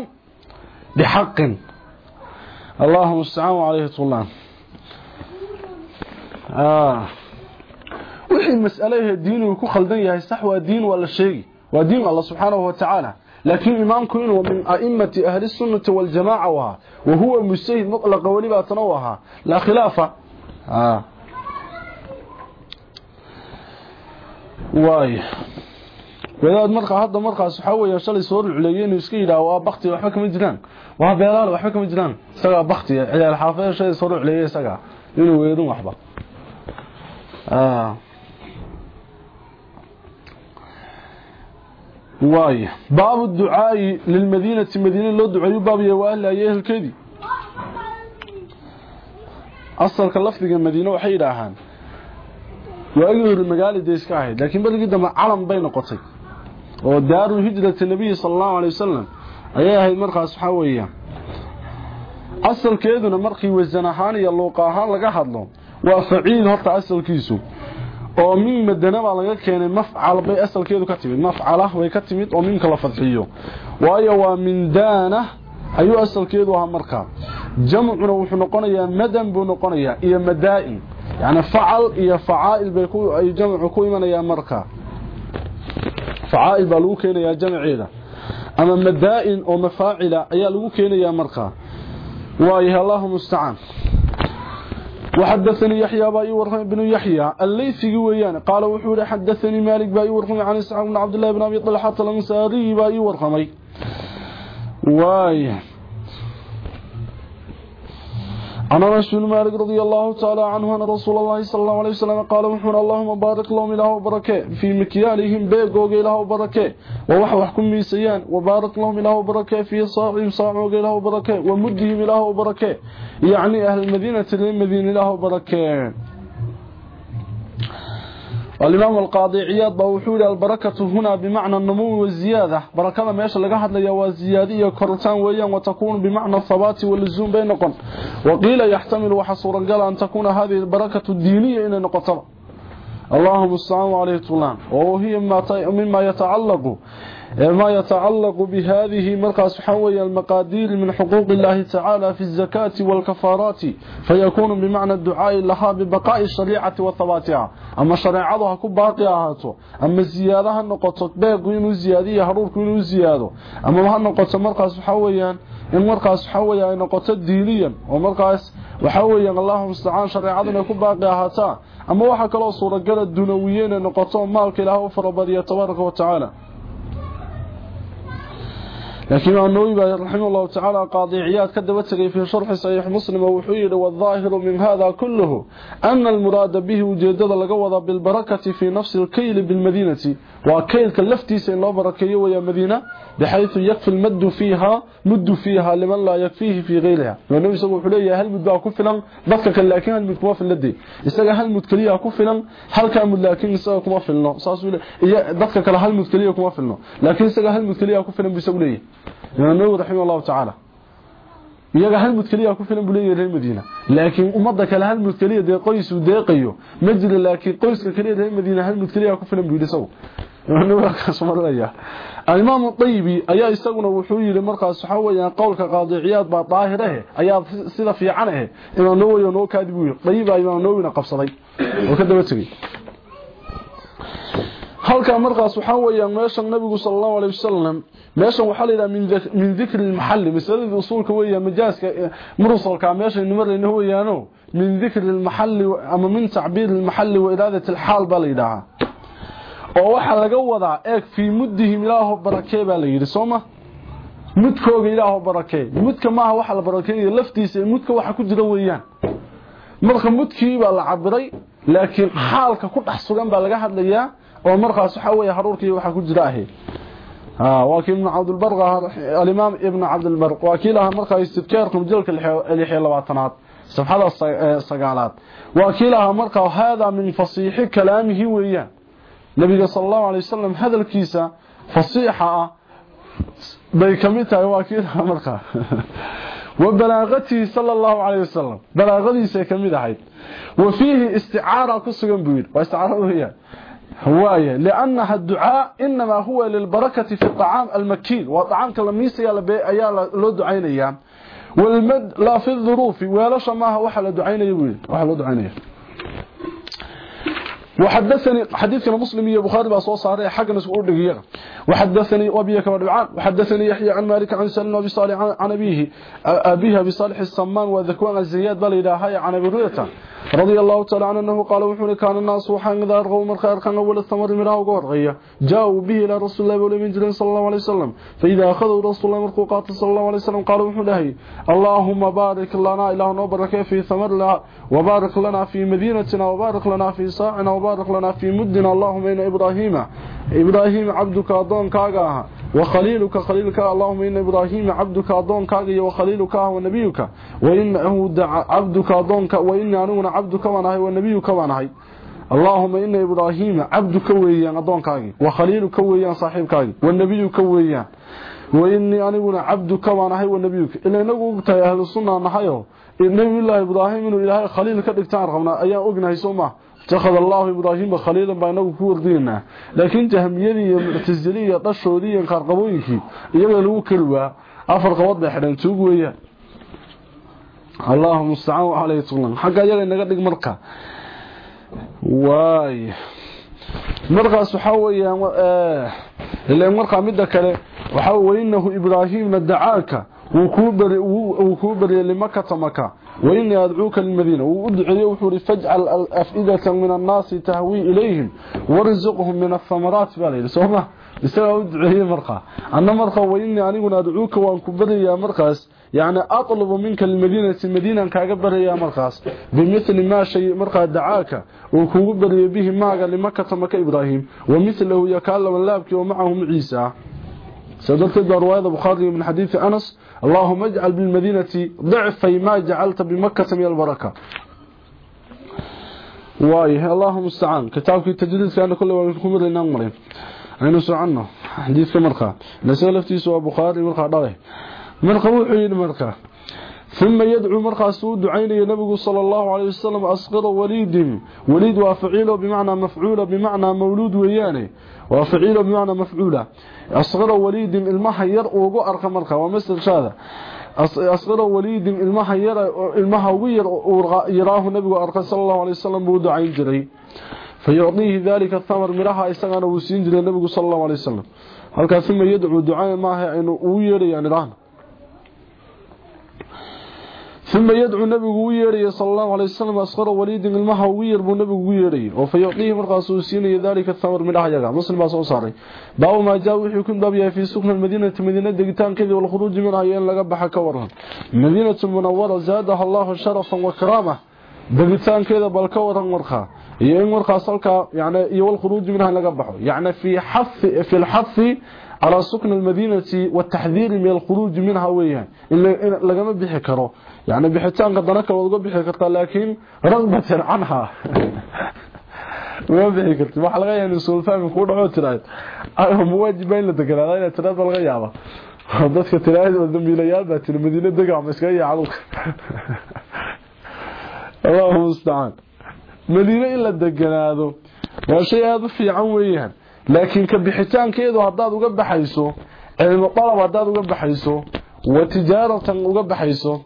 بحق. اللهم استعان عليه طولان آه. وحي مسألة الدين ويكون خلدان يهي صح ولا شيء. ودين الله سبحانه وتعالى. لكن إمامكم إنه من أئمة أهل السنة والجماعة وها. وهو مجتهد مطلق ولبا تنوها لا خلافة آه. واي. Wadaad marka hadda markaas waxa weeye shalay soo rucleeyeen iska yiraahdo waa baqti waxba kama jiraan waa beelaal waxba kama jiraan isaga baqti ciyaal xaafada shalay soo rucleeyay isaga inuu weerin waxba ah واي باب الدعاء للمدينة مدينة لو دعاء باب يوال إيه الكدي اصل كلفظ المدينة waxay yiraahaan waagii hore magaalada iska ahayd laakiin baligi dama calam bay noqotay oo daaru hijrati nabiga sallallahu alayhi wasallam ayay ahayd markaas waxa weeyaan asalkeeduna markii wasan ahaan iyo luuq ahaan laga hadlo waa faciil horta asalkiisu oo min madana baa laga keenay mafcal bay asalkeedu ka timid mafcala way ka timid oo minka la fadxiyo waayo waa min daana ayuu asalkeedu ahaa markaa jamcuna wuxuu noqonayaa madan buu noqonayaa iyo madaa'in yani facal iyo facaa'il bay jamcu ku imanayaan markaa facaa'il baa lagu keenayaa jamceeda ama madaa'in oo mafaacila ayaa lagu keenayaa markaa waayahay allahu mustacaan وحدثني يحيى باي ورقم بن يحيى. الليثي ويان قال وحول حدثني مالك باي ورقم عن إسحاق بن عبد الله بن أبي طلحة الانصاري باي ورقمي واي. عن انس بن مالك رضي الله تعالى عنه ان رسول الله صلى الله عليه وسلم قال وحنا اللهم بارك لهم اله وبركة في مكيالهم بيغوغ اله وبركة ووح وحكم ميسيان وبارك لهم اله وبركة في صاعهم صاعوغ اله وبركة ومدهم اله وبركة يعني أهل المدينة للمدينة اله وبركة. الإمام القاضي عياض بوحول البركة هنا بمعنى النمو والزيادة. بركة ماشا لغا حدليا وزيادية كرتان ويان وتكون بمعنى الثبات واللزوم بينكم. وقيل يحتمل وحصورا قال أن تكون هذه البركة الدينية إن نقطة اللهم السلام عليه طولان وهي مما يتعلق ما يتعلق بهذه مرقس حوي المقادير من حقوق الله تعالى في الزكاة والكفارات فيكون بمعنى الدعاء لها ببقاء الشريعة وثباتها. أما شريعتها كباقي أهاته أما الزيادة النقطة بيق إنه زيادية هرورك إنه زيادة. أما النقطة مرقس حويا إن مرقس حويا نقطة دينيا ومرقس وحويا اللهم استعان شريعتنا كباقي أهاته أما وحا كلا صورة قال الدنويين نقطة مالك له فربادية تبارك وتعالى. لكن النووي رحمه الله تعالى قاضي عياد كدب تغي في شرح صحيح مسلم وحيد والظاهر من هذا كله أن المراد به وجدد لقوض بالبركة في نفس الكيل بالمدينة وكاين كلفتيس لو بركيه ويا مدينه بحيث يقف المد فيها مد فيها لمن لا يكفيه في غيرها لأنه صلى الله هل مد اكو فلان بسك لكن هل مكوف لدي اسغا هل مد كليا اكو فلان هل كان مد لكن اسغا كوما فلان ساسو يا بسك كلا هل مد كليا كوما فلان لكن اسغا هل مد كليا اكو فلان بيسوليه النبي رحمه الله تعالى iyaga هل mudkaliya ku filan buliyey reer madina laakiin umada kale hal mudkaliya deeqay suu deeqayo majlis laakiin qoyska kale reer madina hal mudkaliya ku filan buliyey soo alimaam dayibi ayaa isaguna wuxuu yidhi markaas waxa weyaan qowlka qaadiciyaad baa daahir ayaa sida fiican ahe imaam nawowi noo kaadib u dayiba imaam nawowina qabsaday. Oo ka daba tegey. Halkaa markaas waxaa weyaan meeshan nabigu sal allahu alay wasalam meeshan waxaa la yidhaha min dikri lmaxali masaladii usuulka weyaan majaaska mursalka meeshan nimarayna weyaano min dikri lmaxali ama min tacbiiri lmaxali wa iraadat alxaal baa la oo waxaa laga wadaa eeg fii muddihim ilaaho barakee baa la yidhi sooma mudkooga ilaaho barakee mudka maaha waxa la barakeeyo laftiisa ee waxa ku jira weeyaan. Marka mudkii baa la cabiray laakiin xaalka ku dhex sugan baa laga hadlayaa oo markaas waxa weeye haruurkii waxa ku jira ahe waakii ibn cabdulbarq alimaam ibn cabdilbarq waakiilaha markaa istidkaarka mujalka lixyo labaatanaad safxada sagaalaad. Waakiilaha markaa haadaa min fasiixi kalaamihi nabiga alayhi wasallam hadalkiisa fasiixa ah bay kamid tahay wakiilha marka وبلاغته صلى الله عليه وسلم بلاغتيسه kamid ahayd وفيه استعارة كسغن بيد واستعارة هي هواية لأنها الدعاء إنما هو للبركة في الطعام المكيل وطعام كلميس يا لو دعينيا والمد لا في الظروف ولا شماها waxa la ducaynaya wiil وحدثني حديثنا مسلم يا بخاري با سو ساري حقنا سو دغيا وحدثني ابي كما وحدثني يحيى عن مالك عن سلمى بن صالح عن أبيه ابيها بصالح السمان وذكوان الزياد بل إلى عن أبي هريرة. رضي الله تعالى عنه أنه قال وحنا كان الناس وحان ذا رغوا من خير كان أول الثمر من أو غورغيا جاءوا به إلى رسول الله ولا من جل صلى الله عليه وسلم. فإذا أخذوا رسول الله مرقوقات صلى الله عليه وسلم قالوا وحنا اللهم بارك لنا إلى بركه في ثمر وبارك لنا في مدينتنا وبارك لنا في صاعنا وبارك لنا في مدنا اللهم ان إبراهيم إبراهيم عبدك أضون كاغا وخليلك خليلك اللهم إن إبراهيم عبدك أضون كاغا وخليلك ونبيك دعا عبدك اضونك وإن أنا عبدك وأنا ونبيك وأنا اللهم إن إبراهيم عبدك ويان اضونكاغي وخليلك ويان صاحبكاغي والنبيك ويان. واني أنا عبدك وأنا ونبيك. إلا انغو تاي أهل السنة نحيو النبي الله إبراهيم انه إلهي خليل كدغتان ربنا أيا اوغناي سوما اتخذ الله إبراهيم خليلا mu'taziliyii iyo dhashoodii iyo qarqabooyinkii iyaga lagu kalwa afar qabad bay xidhan tuug weeyaan اللهم استعان عليه طولن حقا naga dhig marka waay markaas waxa weeyaan ee ilaa marka midda kale waxa dacaaka وكو بري لمكة مكة وإني أدعوك للمدينة وأدعي وحوري فاجعل الأفئدة من الناس تهوي إليهم ورزقهم من الثمرات بالي سوما isaga u duceeyay markaa anna markaa wayni aniguna adcuuka waan ku barayaa markaas yani atlubu minka almadinati madiinan kaaga barayaa markaas bimithli maa shay markaa dacaaka uu kugu bariyay bihi maaga limakata maka ibraahim wa milahu yakaalama laabkii wa macahum ciisa سيدرتد رواية بخاري من حديث أنس اللهم اجعل بالمدينة ضعفي ما جعلت بمكة من البركة. وايه اللهم استعان. كتابك التجديد كان كل يكون لنا مرين aynu soconno xadiidka markaa nasaga laftiisa waa bukhaari markaa dhalay marka markaa caleyh wasalam asqira waliidin waliid waa faciilo bimacnaa mafcuula bimacnaa mawluud weeyaane waa faciilo bimacnaa mafcuula asqira waliidin ilmaha yar ugu arka markaa waa masdarshaada asqira waliidin ilmaha yar ilmaha ugu yar yaraahu nabigu arkay sala allahu aley wasalam buu ducayn jiray فيعطيه ذلك الثمر مرها اسغنا وسين جري النبي صلى الله عليه وسلم halka ثم يدعو دعاء ما هي انه uu yeerayaan raahna ثم يدعو النبي yeeray صلى الله عليه وسلم اصغر وليد uu yeeray oo فيعطيه markaas uu siinay ذلك الثمر saaray baaw ma jaa wixii kun dab yahay fi sukn المدينة مدينه degitaankeedii wal khuruuj min ayeen laga baxa ka waran مدينه المنوره زادها الله شرفا ka waran markaa iyo in markaas halka yani iyo wal khuruuj minha laga baxo yani fi hath على سكن المدينة والتحذير من الخروج منها ويها إلا لقم بحكره يعني بحيتان قد نكر وضغو بحكرته لكن رغبة عنها. *laughs* ما بحكرته ما حلقا يعني سلفاء من كورا هو ترايد إيه مواجبين لدكرا لانا ترايد الغيابة ضدك ترايد وضم يليال بات المدينة دقع مسكاية عروك *laughs* الله مستعان مدينة إلا الدقنا هذا. وشي هذا في عن ويهن لكن كبحتان كيدو هداد غب بخايسو علم طلب هداد غب بخايسو وتجارة غب بخايسو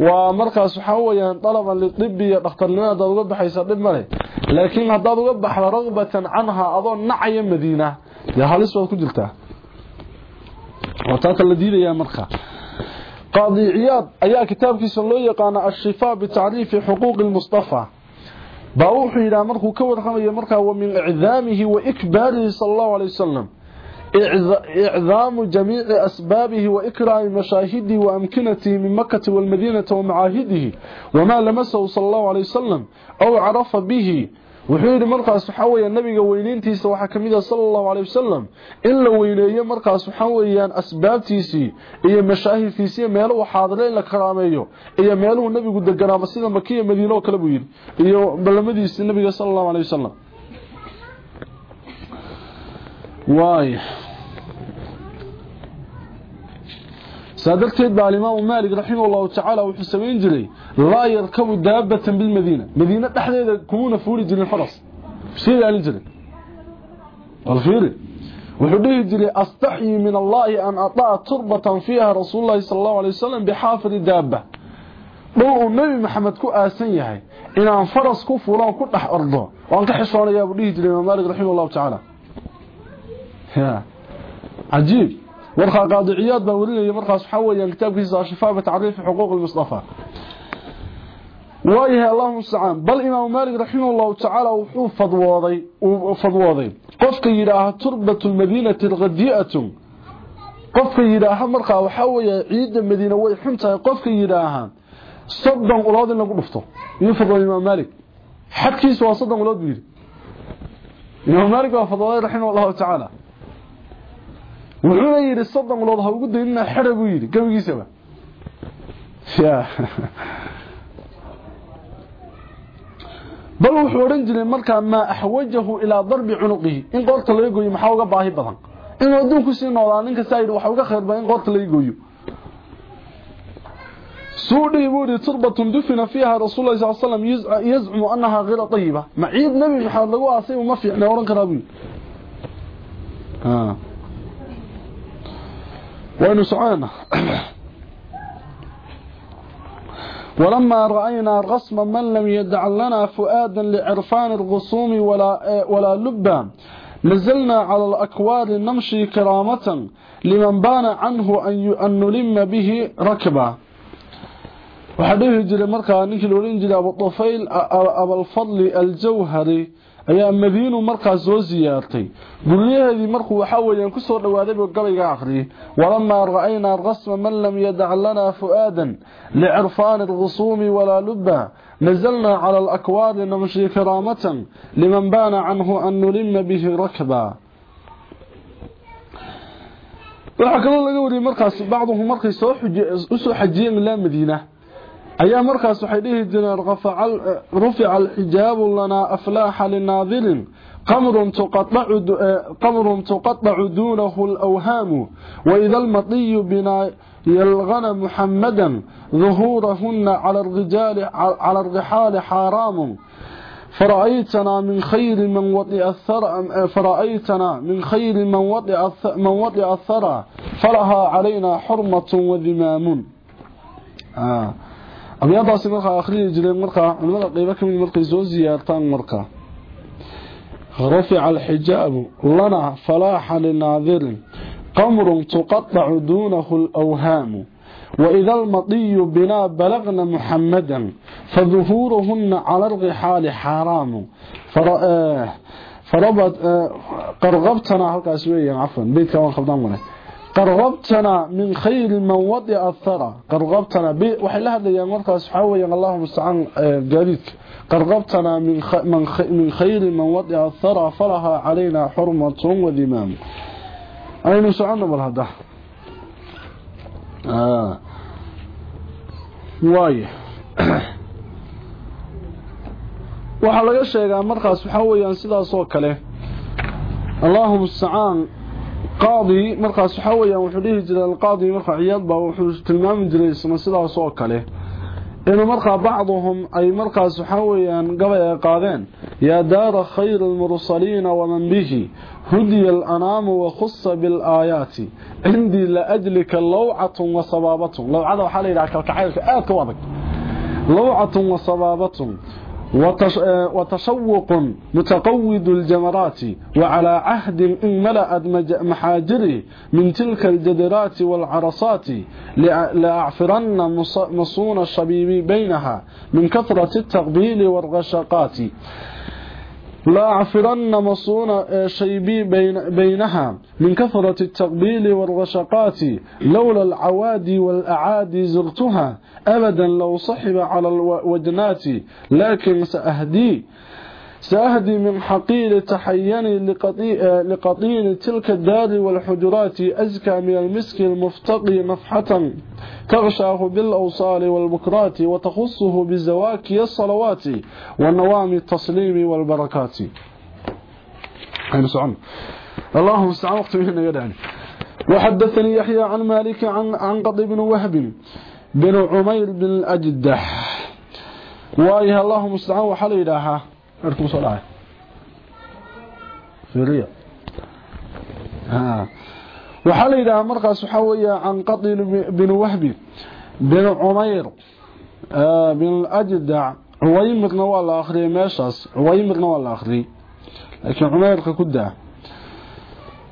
ومرقس waxaa weeyaan طلب للطبيه دكتورنا غب اوغه بخايسا دبل لكن هداد اوغه بخلا رغبة عنها أظن نعي مدينه يا هلس ود كجلتا وتاك يا مرقه قاضي عياض ايا كتاب سن لو يقانا الشفاء بتعريف حقوق المصطفى. باوحي إلى مركو كور خمي مركا ومن إعذامه وإكباره صلى الله عليه وسلم إعذام جميع أسبابه وإكرام مشاهده وأمكنته من مكة والمدينة ومعاهده وما لمسه صلى الله عليه وسلم أو عرف به wuxuu yidhi markaas waxaa weeyaan nabiga weyneyntiisa waxaa ka mid ah sala allahu caley wasalam in la weyneeyo markaas waxaa weeyaan asbaabtiisii iyo mashaahirkiisii iyo meeluhu xaadire in la karaameeyo iyo meeluhu nabigu deganaaba sida makiya madiine oo kale buu yidhi iyo ballamadiisii nabiga sala allahu caley wasalam waay سادكتيد بالما مالك رحمه الله تعالى وحسبين جري لا يركب دابة بالمدينة. مدينة تحديدا كمون فوري جلي الفرس شيء يعني قال جلي الخير. وحديه جلي أستحي من الله أن أطاع تربة فيها رسول الله صلى الله عليه وسلم بحافظ دابة بلغ النبي محمد كو آسنيه إن أن فرس كو فوران كو نح أرضه. وأنك حسوني يا بديه جلي مالك رحمه الله تعالى. يا. عجيب. ورخا قادعيات بان وليه مرخا سبحانه يا كتابك إذا شفاء بتعريف حقوق المصطفى وايها اللهم السعام بل إمام مالك رحمه الله تعالى وحوف فضواضي وفضواضي قف كي إلى تربة المدينة الغديئة قف كي إلى مرخا وحاوية عيد المدينة ويحمتا قفك إلى صدن أولاد اللي قلفته ينفضوا إمام مالك حكي سوى صدن أولاد بير إمام مالك وفضواضي رحمه الله تعالى wuxuuna yidhi soddon ulood ha ugu daynina xera buu yidhi gabigiisaba bal wuxuu odhan jiray markaa maa axwajahu ilaa darbi cunuqihi in qoorta laga gooyo maxaa uga baahi badan inuu adduunku sii noolaa ninkasta yidhi waxa uga khayr badan in qoorta laga gooyo suudhii buu yidhi turbatun dufina fiiha rasuul sal slam yazcumu annahaa kira ayiba ma ciid nebi maxamed lagu aasay uma fiicna odhan karaa buu yidhi soconayna ولما رأينا رسم من لم يدع لنا فؤادا لعرفان الغصوم ولا, ولا لبا نزلنا على الأكوار نمشي كرامة لمن بان عنه أن نلم به ركبا. وحديه جري مركا نكي لولين أبو طفيل أبو الفضل الجوهري. Ayaa madiinu markaas soo siyaartay guryaheedii markuu waxa weeyaan ku soo dhawaaday buu gabayga akhriyay walamaa ra'aynaa rasma man lam yadac lanaa fu'aadan licirfaan alghusuumi walaa lubba nazalnaa cala alakwaari namshi kiraamatan liman baana canhu an nulima bihi rakba waxaa kaloo laga wariyay markaas bacduhu markay soo usoo xajiyeen ilaa madiina ayaa markaas waxay dhihi jireen rufica alxijaabu lanaa aflaaxa linaadirin qamrun tuqadacu duunahu alawhaamu waida almadiyu binaa yalgana muxamadan duhuurahuna cala alrixaali xaaraamu فرأيتنا من خير من وطئ الثرى فرأيتنا من خير من وطئ من وطئ الثرى فلها علينا حرمة وذمام آه abyaadaasi markaa akhriyi jireen markaa culimada qeybo kamid markay soo siyaartaan markaa rafica alxijaabu lana falaaxa linaadirin qamrun tuqadacu duunahu alawhaamu waida almadiyu binaa balagna muxamadan faduhuuruhuna cala alrixaali xaaraamu qarqabtana halkaas weeyaan cafwan beydka waan qabdaan male qarqabtana min khayri man wadica athara. Qarqabtana waxay la hadlayaan markaas waxaa weeyaan allahu mustacaan gaadiidka. Qarqabtana min khayri man wadica athara falahaa calayna xurmatun wadimaam aynu socono bal hadda. Waaye. Waxaa laga sheegaa markaas waxaa weeyaan sidaas oo kale. Allahu mustacaan qaadi markaas waxaa weeyaan wuxuu dhihi jiray alqaadi markaa ciyaad baa wuxuu tilmaami jiray isna sidaas oo kale inuu markaa bacduhum ay markaas waxaa weeyaan gabay ay qaadeen yaa daara khayri almursaliina waman bihi hudiya alanaamu wakhusa bilaayaati cindii laajlika lawcatun wa sabaabatun lawcada waxaa la yidhaha kalkacaylka aadka u adag lawcatun wa sabaabatun وتشوق متقود الجمرات وعلى عهد إن ملأت محاجري من تلك الجدرات والعرصات لأعفرن مصون الشبيب بينها من كثرة التقبيل والغشقات لا أعفرن مصون شيبي بين بينها من كثرة التقبيل والغشقات لولا العوادي والأعادي زرتها. أبدا لو صحب على الوجنات لكن سأهدي. سأهدي من حقيل تحيني لقطين تلك الدار والحجرات أزكى من المسك المفتقي نفحة تغشاه بالأوصال والبكرات وتخصه بزواكي الصلوات والنوام التصليم والبركات. اللهم استعان وقت مهنا يدعني وحدثني يحيى عن مالك عن, عن قضي بن وهب بن عمير بن الأجدح. وإيها اللهم استعان وحلي لها أركم صلاة فيريا ها وحلي لها مرقس حوية عن قضي بن وهب بن عمير آه بن الأجدع عويمرنا والله أخري ماشاس عويمرنا والله أخري لكن عمير كده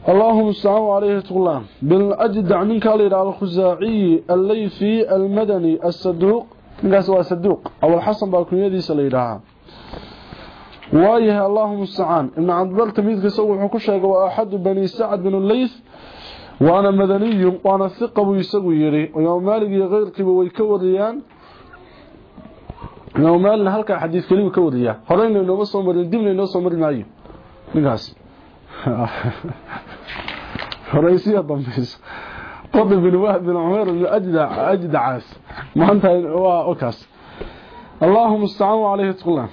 اللهم استعان عليه تقول بالأجدع منك على الخزاعي الليثي المدني الصدوق ناس هو صدوق أو الحسن باكون يدي سليلها وآية اللهم استعان. ابن عبد بل تميذ كسوه وحكوشة وأحد بني سعد بن الليث. وأنا مدني وأنا ثقة ويسوي يري. ويوم مالك غير كبه ويكوريان. يوم مالك هلك حديث كلي ويكوريان. هرين إنه مصر مرين دمنا إنه صمر معي نقاس. فرئيسية ضميس قضي بن وهب بن عمير بن أجدع أجدعاس ما أنت أوكاس اللهم استعانوا عليه تقول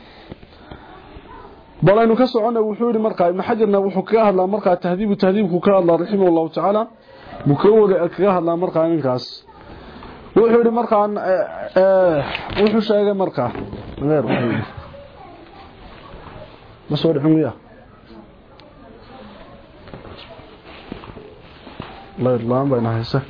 balaynu ka socona wuxuu yidhi markaa ibnu xajarna wuxuu kaga hadlaa markaa tahdiibu tahdiibku ka hadlaa raximah llahu tacaala buu hadlaa markaa ninkaas. Wuxuu yidhi markaa eh, eh, wuxuu sheegay markaa ma soo dhicin miya laan bana haysa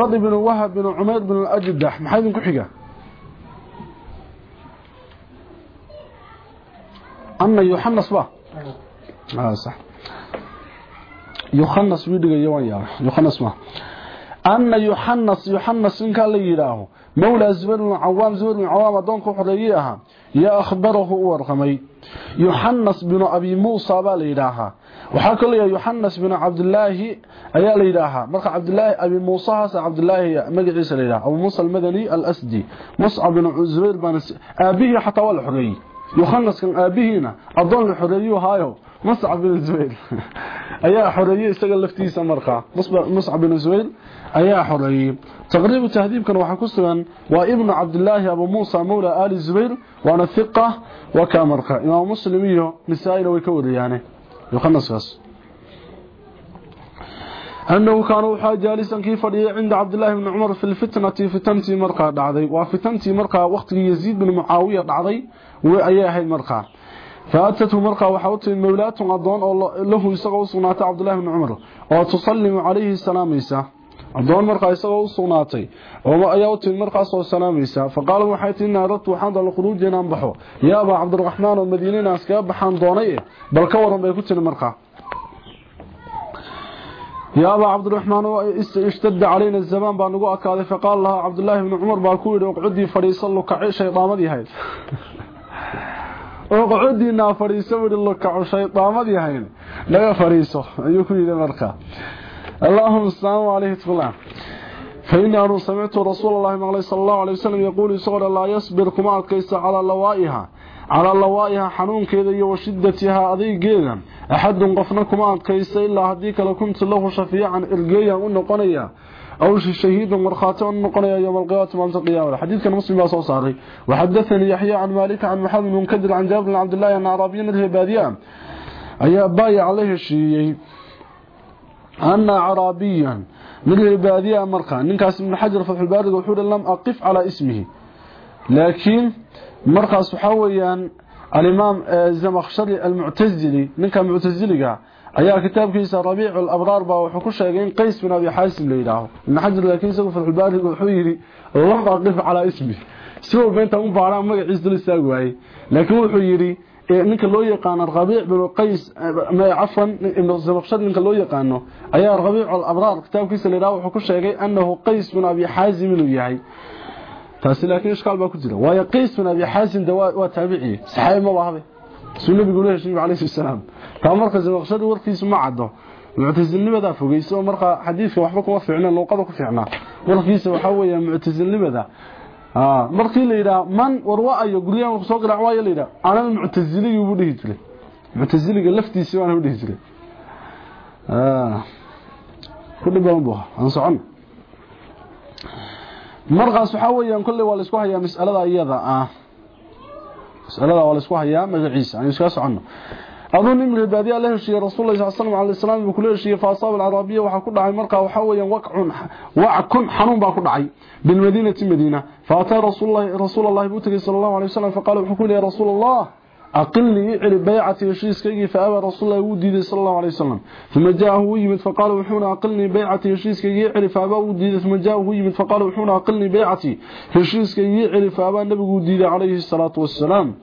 qadi bn wahab bn cumayr bn ajdax maxaa idinku xiga? Ana yuxanas ba? Sax. Yuxanas wii dhigaya waan yaaba yuxanas ma. Ana yuxanas yuxanas ninkaa la yidhaaho مولى الزبير بن العوام زبير بن العوام دون قحريها يا أخبره ورقمي يوحنس بن أبي موسى باليداها وحا كل يا يوحنس بن عبد الله أيا ليداها مره عبد الله أبي موسى هسه عبد الله مغيس ليداها أبو موسى المدني الأسدي. مصعب بن زبير بن ابي حتى والحري. يوحنس كان ابيهنا أظن الحري هايو مصعب بن زويل أيا حرية استغل لفتيسه مرقه مصعب مصعب بن زويل أيا حرية. تقريب تهذيب كان وحا كسغان وابن عبد الله أبو موسى مولى آل زويل وأنا ثقه وكامرخا إمام مسلم إيه؟ يو نسائله وي يعني. يخلص بس. أنه كان وحاج جالسا كيف رئي عند عبد الله بن عمر في الفتنة فتنة مرقى دعضي. وفتنة مرقه وقت يزيد بن معاوية دعضي. وعياه المرقى مرقى فأتته مرقى وحوته مولاة أضون له يسقى صناة عبد الله بن عمر وتصلم عليه السلام إيسا أضون مرقى يسقى صناتي وما أيوتي مرقى صلى السلام إيسا فقال وحيت إن أردت وحاند الخروج ينبحو يا أبا عبد الرحمن والمدينين أسكاب بحان دوني بل كورا بيكتن مرقى يا أبا عبد الرحمن اشتد علينا الزمان بأنه أكاد فقال لها عبد الله بن عمر باكوير وقعدي فريصل لك شيطامدي هاي وقعدي نا فريصل لك شيطامدي هاي لا فريصه أيكو إذا مركا اللهم السلام عليه تقول فإن أنا سمعت رسول الله صلى الله عليه وسلم يقول صغر لا يصبر كما أكيس على لوائها على لوائها حنون كذا وشدتها أذيقيدا أحد قفنا كما أكيس إلا هديك لكنت له شفيعا إرقيا ونقنيا أو شهيد مرخاتا ونقنيا يوم القيامة مالت القيامة. الحديث كان مسلم بأسو صاري وحدثني يحيى عن مالك عن محمد بن كدر عن جابر بن عبد الله أن عربيا الهبادية أي باي عليه الشيء أن عربيا من الهبادية مرقى ننكاس من حجر فتح البارد وحول لم أقف على اسمه. لكن markaas waxa weeyaan al-imam Zamakhshari al-Mu'tazili ninka Mu'taziliga baa wuxuu ku sheegay in Qays bin Abi Hasim la yiraahdo in xajir laakiin isagu Fathul Bari wuxuu yiri lam aqif ala ismi soo beenta u baara magaciisa dul istaag waayay laakiin wuxuu yiri ninka loo yaqaan Rabi' bin Qays ma afan ibn Zamakhshari ninka loo yaqaano ayaa Rabi'u al-Abrar kitaabkiisa la yiraahdo wuxuu ku sheegay annahu Qays bin Abi Hasim inuu yahay taasi laakiin ishkaal baa ku jira waayo qays bin abi xaasim waa taabici saxaabi ma lahabe suu nabigu leeyahay nabi calayhi salaam taa marka zamaqshadu warkiisu ma caddo muctasilnimada fogeyso marka xadiidka waxba kuma fiicna luqada ku fiicnaa warkiisa waxa weeye muctasilnimada ah markii la yiraahdo man warwa ayo guriyaan soo garaac waayo la yiraahdo ana muctasiligi buu dhihi jiray muctasiliga laftiisa waan dhihi jiray ah ku dhibaan buu aan socon markaas waxa weeyaan kulli waa la isku hayaa mas'alada iyada ah mas'alada waa la isku hayaa magaciisa aan iska socono أظن إمر البادية له الشيء رسول الله صلى الله عليه وسلم بكل الشيء فاصاب العربية وحكود عي مرقى وحويا وعكم حنوم باكود عي بالمدينة المدينة فأتى رسول الله, رسول الله بوتري صلى الله عليه وسلم فقال بحكود يا رسول الله أقل لي إعلي بيعة يشريس كيكي فأبى رسول الله وديد صلى الله عليه وسلم ثم جاءه ويمت فقال وحونا أقل لي بيعة يشريس كيكي إعلي فأبى وديد ثم جاءه ويمت فقال وحونا أقل لي بيعة يشريس كيكي إعلي فأبى النبي وديد عليه الصلاة والسلام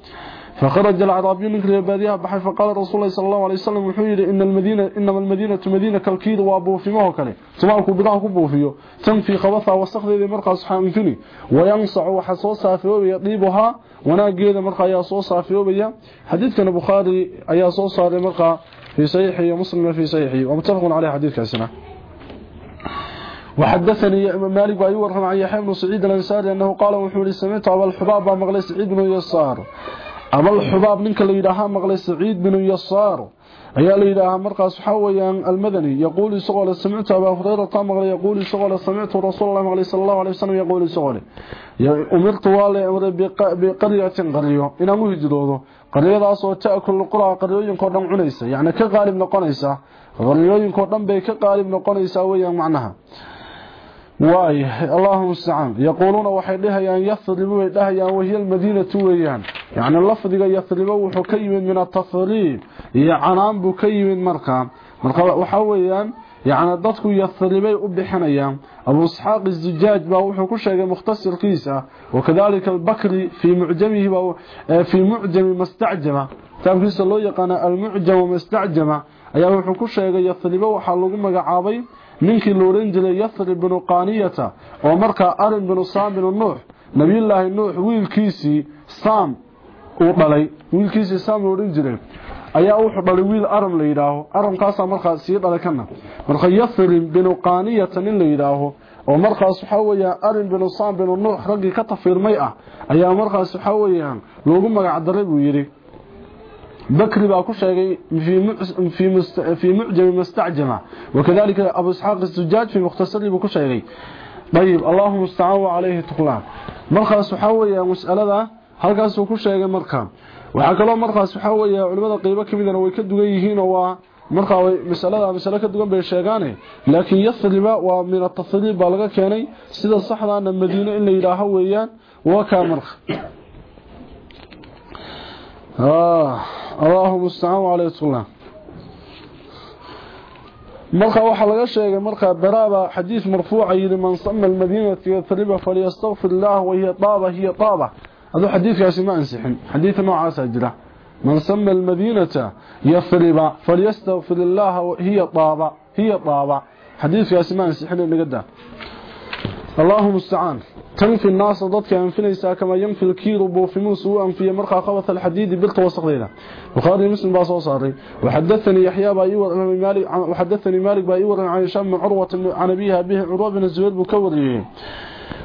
فخرج العربي من البادية بحي فقال رسول الله صلى الله عليه وسلم وحير إن المدينة إنما المدينة مدينة كالكيد وأبو في ما هو كله سمعك بضاه كبو فيه تنفي خبثها وسخذ ذي مرقى صحام فيني وينصع وحصوصها في ويطيبها وناقيد مرقى يصوصها في وبيا. حديث كان بخاري يصوصها لمرقى في صحيحي ومسلم في صحيحي ومتفق عليه حديث كاسنا. وحدثني مالك وأيور عن يحيى بن سعيد الأنساري أنه قال وحولي سمعت أبا الحباب مغلي سعيد بن يسار. أما الحباب منك اللي يدها مغلي سعيد بن يصار أي اللي يدها مرقى سحويا المدني. يقول سغل سمعت أبا هريرة مغلي يقول سغل سمعت رسول الله مغلي صلى الله عليه وسلم يقول سغل أمر طوالي أمر بقرية قرية. إن أمه جدوده قرية أصوى تأكل القرى قرية ينكرم عليسة يعني كغالب نقون إيسا قرية ينكرم بي كغالب نقون إيسا ويا معناها. واي اللهم استعان. يقولون وحيدها يان يفضل بويدها يان وهي المدينة ويان. Min atafriib iyo canaan buu ka yimid markaa marka waxaa weeyaan yacni dadku yathribay u bixinayaan abu isxaaq izujaaj baa wuxuu ku sheegay mukhtasirkiisa wakadalika albakri fii mucjamihi fii mucjami mastacjama kitaabkiisa loo yaqaana almucjama mastacjama ayaa wuxuu ku sheegay yathribo waxaa lagu magacaabay ninkii la oran jiray yathrib binu qaaniyata oo markaa arin binu saam binu nuux nabiyullaahi nuux wiilkiisii saam uu dhalay wiilkiisii saam la oran jiray ayaa wuxuu dhalay wiil aram la yidhaaho aramkaasaa markaa sii dhalay kana marka yathrib binu qaaniyata nin la yidhaaho oo markaas waxaa weyaan arin binu saam binu nuux raggii ka tafiirmay ah ayaa markaas waxaa weyaan loogu magacdaray buu yidhi بكري باكو شيغي في في في معجم مستعجمه وكذلك ابو اسحاق الزجاج في مختصر باكو شيغي طيب اللهم استعان عليه تقلان markaas waxa weeyaa halkaasuu ku sheegay marka. Waxaa kaloo markaas waxaa weeye culimmada qiibo ka way ka dugan yihiinoo waa markaa masalada masale ka dugan bay sheegaane. Laakiin yasriba waa min atasriib baa laga keenay sida saxdaana madiino in la yidhaaho weeyaan. Waa kaa marka. Ah, Allahu mustacaan caleytullah marka waxaa laga sheegay markaa baraaba xadiis marfuuca yidhi man sama almadiinata yasriba falyastakfir illaah wahiya daaba hiya daaba taaba hadu xadiiskaasi ma ansixin xadiis noocaas jira man sama almadinata yathriba falyastaghfir allah wa hiya taaba hiya taaba xadiiskaasi ma ansixin nagada اللهم استعان تنفي الناس ضدك أنفنيسا كما ينفي الكير بوفموس وأنفي مرقى خبث الحديد بالتوسق لنا بخاري مسلم باصو صاري. وحدثني يحيى بايور مالك وحدثني مالك بايور عن هشام من عروة عن أبيها به عروة بن الزبير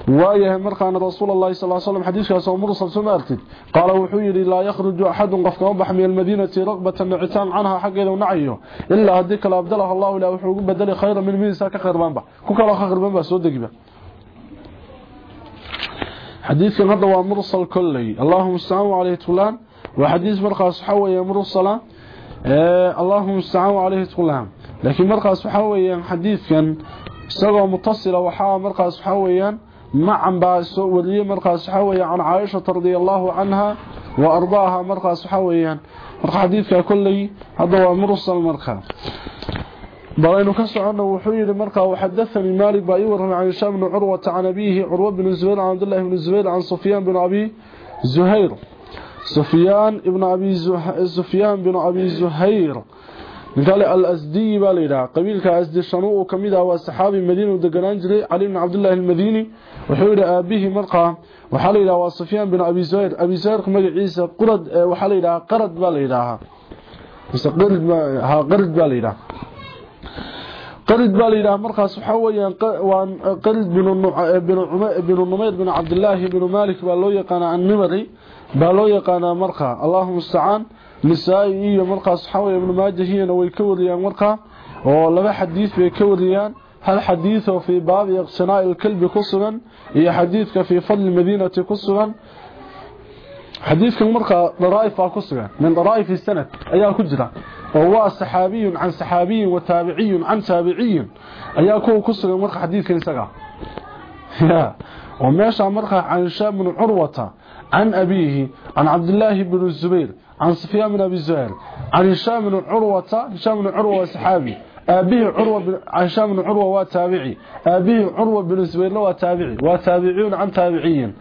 وايه مرقى أن رسول الله صلى الله عليه وسلم حديث كاسو مرسل سمارتد قال وحيري لا يخرج أحد قفك وبح من المدينة رغبة نعتان عنها حق إذا ونعيه. إلا هديك لا أبدلها الله لا وحوق بدل خيرا من ميسا كخير بانبا كوكا لا خير بانبا سودك بها حديث كان هذا مرسل كلي. اللهم استعان عليه تولان وحديث مرقص حوية مرسلة. آه اللهم استعان عليه تولان لكن مرقص حوية حديث كان سوى متصلة وحاوى مرقص حوية معا باس ولي مرقص حوية عن عائشة رضي الله عنها وأرضاها مرقص حوية. مرقص حديث كلي هذا مرسل مرقص بلين كسعنا وحيد مرقى وحدثني مالك بأيور عن هشام بن عروة عن أبيه عروة بن الزبير عن عبد الله بن الزبير عن سفيان بن أبي زهير. زه... سفيان بن أبي زهير. قال الأزدي بالإله قبيل كأزدي الشنوء كميدا والسحابي مدينة ودقنان جري علي بن عبد الله المديني وحيد أبيه مرقى وحال إله وسفيان بن أبي زهير أبي زهير كمجع عيسى قرد وحال إله قرد بالإله قرد ها قرد بالإله قرد بالإله مرخص حويا قرد بن بن نمير بن عبد الله بن مالك بالو يقانا النمري بالو يقانا مرخا اللهم استعان نسائي مرقى صحاوة ابن ماجهين ويكوذيان مرقى ولما حديث بيكوذيان هل حديثه في باب اقتناء الكلب قصرا هي حديثك في فضل المدينة قصرا حديثك مرقى ضرائف قصرا من ضرائف السنة أي كجرة وهو صحابي عن صحابي وتابعي عن تابعي أي كو قصرا مرقى حديثك نسقى وما شاء مرقى عن شاب من عروة عن أبيه عن عبد الله بن الزبير عن سفيان بن أبي الزهير عن هشام بن عروة هشام بن عروة صحابي أبيه عروة بن هشام بن عروة وتابعي أبيه عروة بن الزبير وتابعي وتابعون عن تابعيين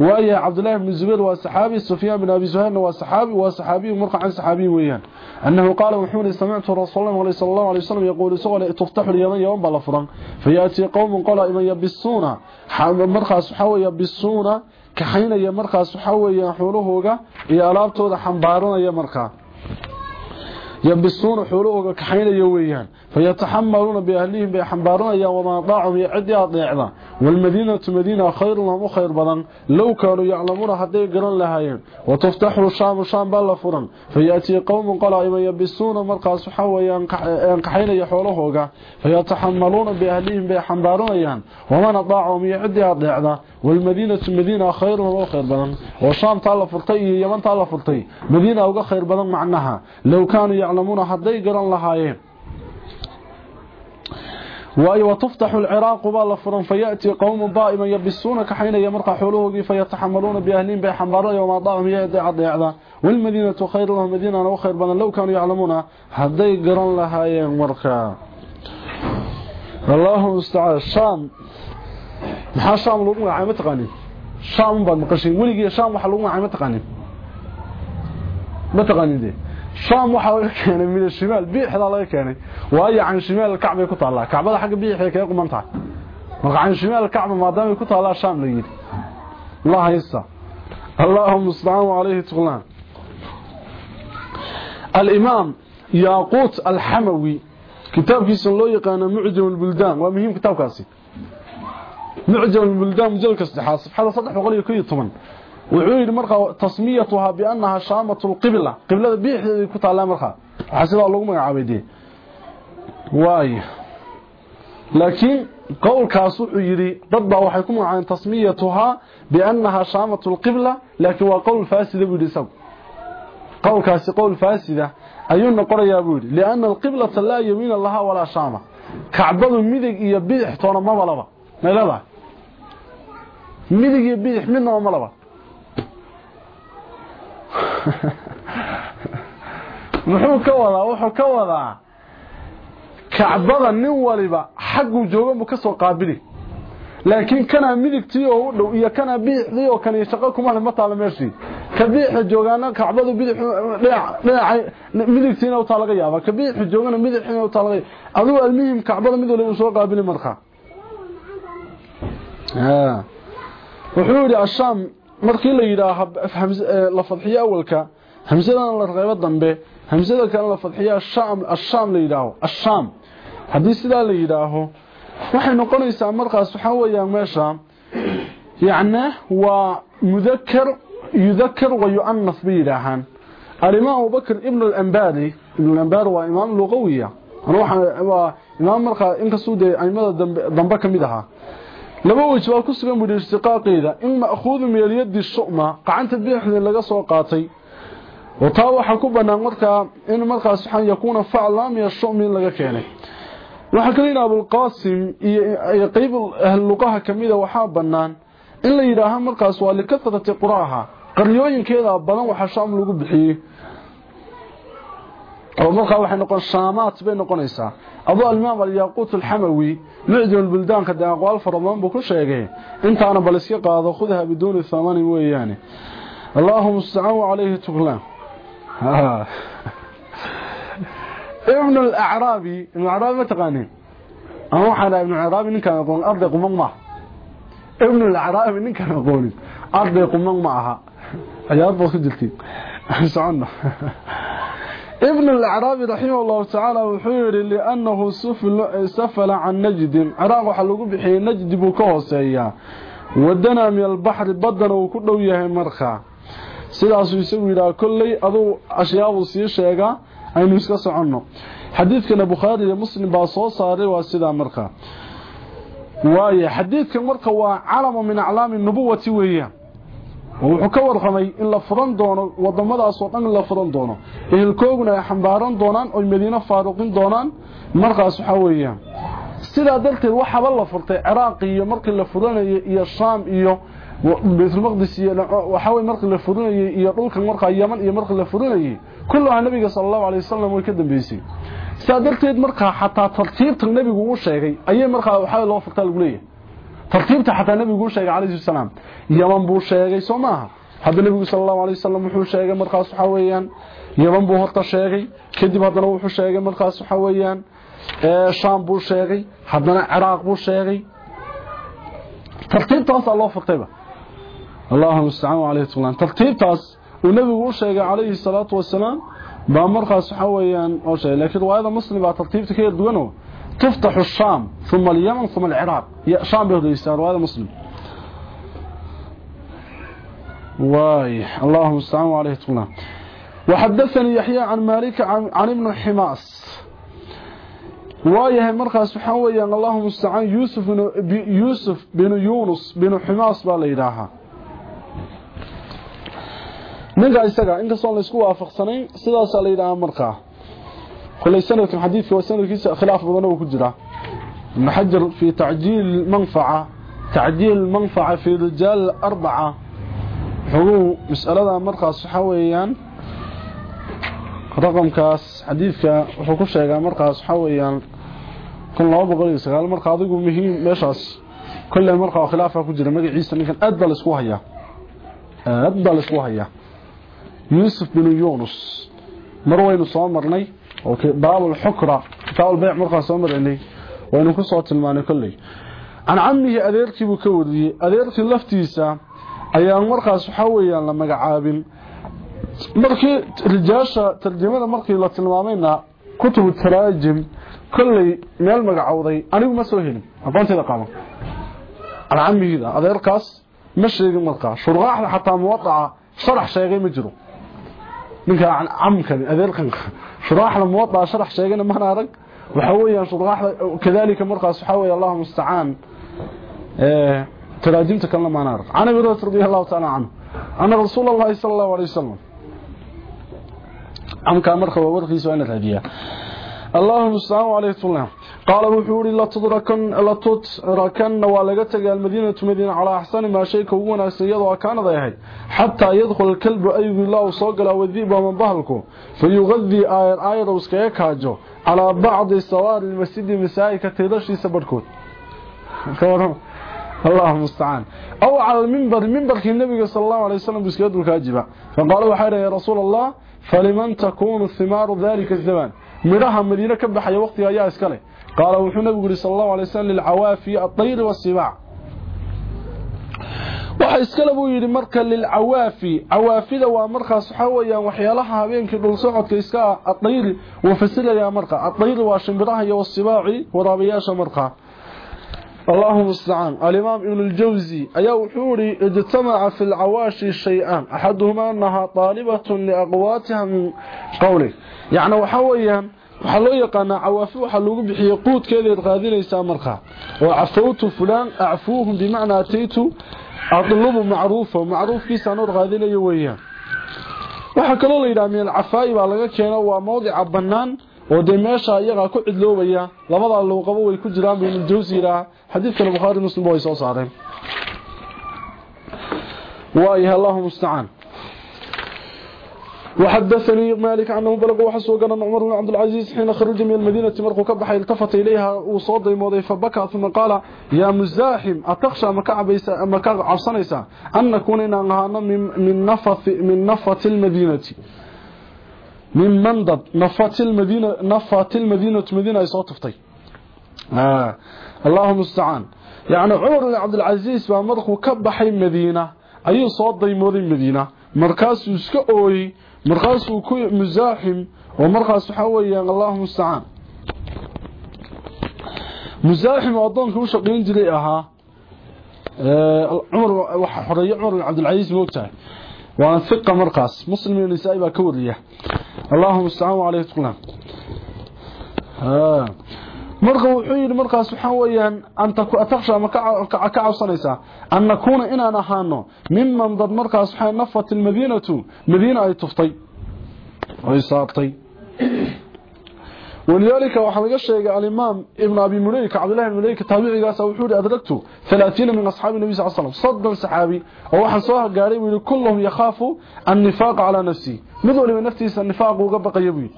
وأي عبد الله بن الزبير وصحابي سفيان بن أبي زهير وصحابي وصحابي مرقى عن صحابي ويان أنه قال محمد سمعت رسول الله صلى الله عليه وسلم يقول سؤال تفتح اليمن يوم بلفرا فيأتي قوم قال إما يبسون مرقى صحاوي يبسون kaxaynaya markaas waxaa weeyaan xoolahooga iyo alaabtooda xambaaranaya markaa. يبسون حولوهوغا كحين يويان فيتحملون بأهلهم بحنبارون يا وما ضاعهم يعدي أضيعنا والمدينة مدينة خير لهم وخير بدن. لو كانوا يعلمون حتى يقرن لهايين وتفتح الشام الشام بالفرن فيأتي قوم قال إما يبسون مرقى صحاوة ينقحين يحولوهوغا فيتحملون بأهلهم بحنبارون يان وما ضاعهم يعدي أضيعنا والمدينة مدينة خير لهم وخير بدن. طال فرطي يمن طال فرطي. مدينة وغا خير بدن معناها. لو كانوا يعلمون حتى يقرن لهايين وأي وتفتح العراق بالفرن فيأتي قوم ضائما يبسون كحين يمرق حوله فيتحملون بأهلين بحمبار وما ضاعهم يدي عضيعدا والمدينة خير لهم مدينة وخير بدن لو كانوا يعلمون حدي قرن لها مرقا اللهم استعان. الشام maxaa shaam lagu magacaabay ma taqaanin shaam baad maqashay weligii shaam waxa lagu magacaabay ma taqaanin ma taqaanin de shaam waxa laga keenay min shimaal biixda laga keenay waayo can shimaal kacbay ku taala kacbada xagga biixda kaga quman tahay marka can shimaal kacba maadaama ku taala shaam la yiri الله يسا اللهم استعان عليه تغلان الإمام ياقوت الحموي كتاب كيس الله يقان معجم البلدان ومهم كتاب كاسي معجم البلدان مجلد كاستحاس هذا صدح وقال يكوي طمان وعيد مرقى تصميتها بأنها شامة القبلة قبلة بيح كتا الله مرقى حسب الله مقعابي دي واي لكن قول كاسو يري ضد waxay ku macaan tasmiyatuha biannaha shaamatu alqibla laakin waa qowl faasida buu dhisaw qowlkaasi qowl faasida ayuu noqonayaa buu yiri lianna alqiblata la yamina laha wala shaama kacbadu midig iyo bidix toona ma walaba meelada midig iyo bidix midna ma laba *laughs* muxuu ka wadaa? Wuxuu ka wadaa kacbada nin waliba xaggu jooga mu ka soo qaabili. Laakiin kana midigtii oo u dhow iyo kana biixdii oo kan shaqo kuma ma taala meeshii. Ka biixda joogaana kacbadu bidix dhinaca midigtiina u yaaba biixda joogana midigtiina u aduu almuhim kacbada mid waliba soo qaabili markii la yiraaho la fadxiyo awalka hamsadan la reebo dambe hamsada kale la fadxiyo asham asham la yiraaho asham haddii sidaa la yidhaaho waxay noqonaysaa markaas waxaa weeyaan meesha yacni waa mudakar yudakar wa yu'anas bay yidhaahaan alimaam abubakr ibn alambari ibn alambari waa imaam luqawiya waa imaam markaa inkastuu dee aimada dambe ka mid ahaa laba wej baa ku sugan buhi ishtiqaaqeeda in ma'khuudu min alyadi shuma qacanta bidixda laga soo qaatay. Oo taa waxaa ku banaan markaa in markaas waxaan yakuuna facla min ashumi laga keenay. Waxa kale in Abu Qasim iyo qayb ahl luqaha kamida waxa banaan in la yiraaho markaas waa likasrati quraaha qaryooyinkeeda badan waxa shaam lagu bixiyay oo markaa waxay noqon shaamaat bay noqonaysaa Abu al-Imam al-Yaqut al-Hamawi mu'jam al-buldan ka aqwaal faraman buu ku sheegay intaana bal iska qaado khudha bidoon thamani weeyane Allahumma sta'u alayhi ابن الاعرابي ابن الاعرابي ما تقانين أنا waxaan ابن الاعرابي nin kan aqoon arday qumman ma ابن الاعرابي nin kan aqoon arday qumman ma aha ayaad boo jirtay soconna ibn alacraabi raximah llahu tacaala wuxuu yidhi liannahu eh, safala can najdin. Ciraaq waxaa lagu bixiyey najdi buu ka hooseeyaa. Wadanaa min albaxri baddana uu ku dhow yahay markaa sidaasuu isagu yidhaha kolley aduu ashyaabuu sii sheegaa aynu iska soconno. Xadiidkana bukhaari iyo muslim baa soo saaray waa sidaa markaa waaya xadiidkan marka waa calamo min aclaami nubuwati weeyaan wuxuu ka warramay in la furan doono wadamadaasoo dhan la furan doono. Ehelkooguna ay xambaaran doonaan oy madiino faaruqin doonaan. Markaas waxaa weeyaan. Sidaa darteed waxaba la furtay ciraaq iyo markii la furanayay iyo shaam iyo baytulmaqdis waxawey markii la furinayey iyo dhulkan markaa yaman iyo markii la furinayey kulluhaa nabiga sala allahu alay wasalam ka dambeysay. Sidaa darteed markaa xataa tartiibtan nebigu uu sheegay. Ayay markaa waxaa loo furtaa lagu leeyahay. Sheegay calayhi salaam yaman buu sheegay Soomaa hadda nabigu sallallahu alayhi wasallam wuxuu sheegay markaas waxa weeyaan yaman buu horta sheegay kadib hadana wuxuu sheegay markaas waxa weeyaan ee shaam buu sheegay hadana ciraaq buu sheegay tartiibtaas loo furtayba Allahumma sta'anu alayhi wa tartiibtaas ونبي uu sheegay calayhi salaatu wasalaam baa markaas waxa weeyaan oo sheegay laakiin riwaayada muslim baa tartiibta ka duwano تفتح الشام ثم اليمن ثم العراق. شام بهذا يستار هذا مسلم. واي اللهم استعان عليه تقنا وحدثني يحيى عن مالك عن, ابن حماس. وايه مركز weeyaan اللهم استعان. يوسف بن يوسف بن يونس بن la yiraahaa ninka isaga inkastoo la isku waafaqsanayn sidaas la yiraahdaa markaa kulay sanadkan xadiidka waa sanadkiisa khilaaf badan oo ku jira. Ibn xajar fi tacjiil manfaca tacjiil manfaca fi rijaal arbaca. Xuguu mas'alada markaas waxa weeyaan raqamkaas xadiidka wuxuu ku sheegaa markaas waxa weeyaan kun laba boqol iyo sagaal. Marka adigu muhiim meeshaas kulle markaa khilaafa ku jira magaciisa ninkan aad baa la isku hayaa. Aad baa la isku hayaa. Yuusuf binu yuunus mar waynu soo marnay. Kitaabulbayc markaa soo maraynay waynu ku soo tilmaanay kolley can camihi adeerkii buu ka wariyey adeerkii laftiisa ayaan markaas waxaa weeyaan la magacaabin markii rijaasha tarjamada markii la tilmaamayna kutubu taraajim kolley meel magacowday anigu ma soo helin aqoonteeda qaban can camihiida adeerkaas ma sheegin markaa shuraaxda xataa muwadaca sharax sheegay ma jiro ninka camkani adeerkan شراح الموضع شرح شيئا ما نارك وحويا شراح. كذلك مرقى سحوي الله مستعان آه، تراجمتك لما نارك عن أبي رضي رضي الله تعالى عنه. أنا رسول الله صلى الله عليه وسلم. أمك أمرك وبرقي سوينة هذه اللهم استعان وعليه طول الله. وحوري لا تدركن لا تتركن ولا تجي المدينة مدينه على أحسن ما شيء كو iyadoo kaanada yahay hatta yadkhul الكلب la soo gala wadiiba man bahalku fayughadhi ayr ayr iskaga kaajo ala ba'd sawar المسجد مسايك barkood kawaran الله المستعان. أو على المنبر منبر النبي صلى الله عليه وسلم بسكيد الكاجبه فقال وحيره يا رسول الله فلمن تكون ثمار ذلك الزمان؟ miraha madiina ka baxaya waqtiga ayaa قال وحنا بقري صلى الله عليه وسلم للعوافي الطير والسباع وحيسكلبوا يري مركا للعوافي عوافي دوا مركا وحيا لها بين دول صعود كيسكا الطير وفسل يا مركا الطير واشمبراه يا والسباع ورابياش مركا اللهم استعان الإمام ابن الجوزي أي وحوري اجتمع في العواشي الشيئان أحدهما أنها طالبة لأقواتها من قولك يعني وحويا waxaa loo yaqaanaa cawaafi waxaa loogu bixiyey quudkeedaed qaadinaysaa marka oo cafawtu fulaan acfuuhum bimacnaa ataytu adlubu macruufa macruufkiisaanood qaadinayo weeyaan. Waxaa kaloo la yidhaha min alcafaa'i baa laga keeno waa mawdica bannaan oo dee meesha iyagaa ku cidloobaya labadaa luuqabo way ku jiraan buu ibnujawsi yidhaaha xadiidkana bukhaari muslim ba way soo saareen. Waayahay allahu mustacaan وحدثني مالك عنه بلغ وحسو قال عمر بن عبد العزيز حين خرج من المدينة مرقو كبحي التفت إليها وصوت موضي فبكى ثم قال يا مزاحم أتخشى مكا عصنيسا أن نكون إنها من نفث من نفث المدينة. من منضد نفات المدينة نفات المدينة مدينة أي صوت فتي آه. اللهم استعان. يعني عمر بن عبد العزيز ومرخو كبحي مدينة أي صوت ضيمود المدينة مركز يسكأوي كوي مزاحم ومركز حوي اللهم استعان مزاحم أظن كم شقين جلي أها آه. عمر حرية عمر عبد العزيز موتاه وأنا ثقة مركز مسلم النساء باكورية اللهم استعانوا عليه تقلان آه. Markaas waxa weeyaan anta ku atakhsha ma ka cabsanaysa an nakuna inaan ahaano mimman dad markaas waxa nafat almadinatu madina ay tuftay ay saartay ولذلك waxa laga sheegay al-imam ibn abi mulayka abdullah ibn mulayka tabiicigaas wuxuu yiri adragtu 30 min asxaabi nabi sallallahu alayhi wasallam saddan saxaabi oo waxa soo gaaray wiil kulluhum yakhafu an-nifaq ala nafsi mid waliba naftiisa nifaq uga baqayo wiil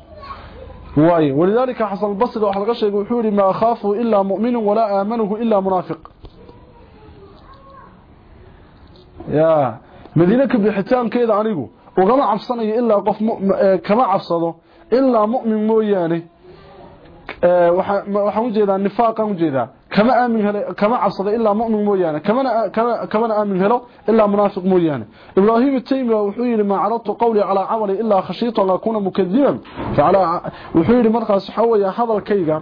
واي ولذلك حسن البصري waxa laga sheegay wuxuu yiri ma khafu illa mu'min wala amanuhu illa munafiq ya madina ka bixitaankeeda anigu ugama cabsanayo illa qof kama cabsado illa mu'min mooyaane ee waxa u jeedaa nifaaqan u jeedaa mu'min mooyaane kama kama aamin helo illa munaafiq mooyaane ibraahim taymiya wuxuu yiri ma aratu qawli ala amali illa khashitu an akuna mukadiban fa'ala wuxuu yiri markaas waxa weeyaa hadalkayga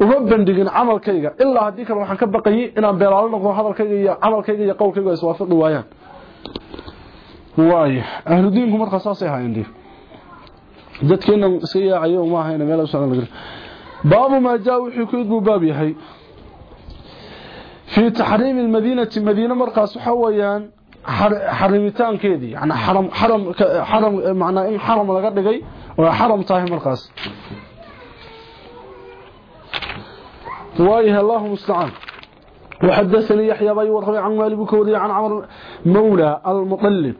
uma bandigin amalkayga illa hadii kale waxaan ka baqayay inaan beelaalo noqdo hadalkayga iyo amalkayga iyo qowlkayga is waafaqi waayaan waay ahlu diinku markaas saasay haayeen dadkeena iska yaacayo uma ahayna meel soo laga baabu ma jaa wuxuu ku idbu baab yahay في تحريم المدينة مدينة مرقص حويان حرمتان كيدي يعني حرم حرم حرم معنى إن حرم laga dhigay oo حرم tahay markaas وايه الله المستعان. وحدثني يحيى بن ورقم عن مالك بكوري عن عمر مولى المطلب.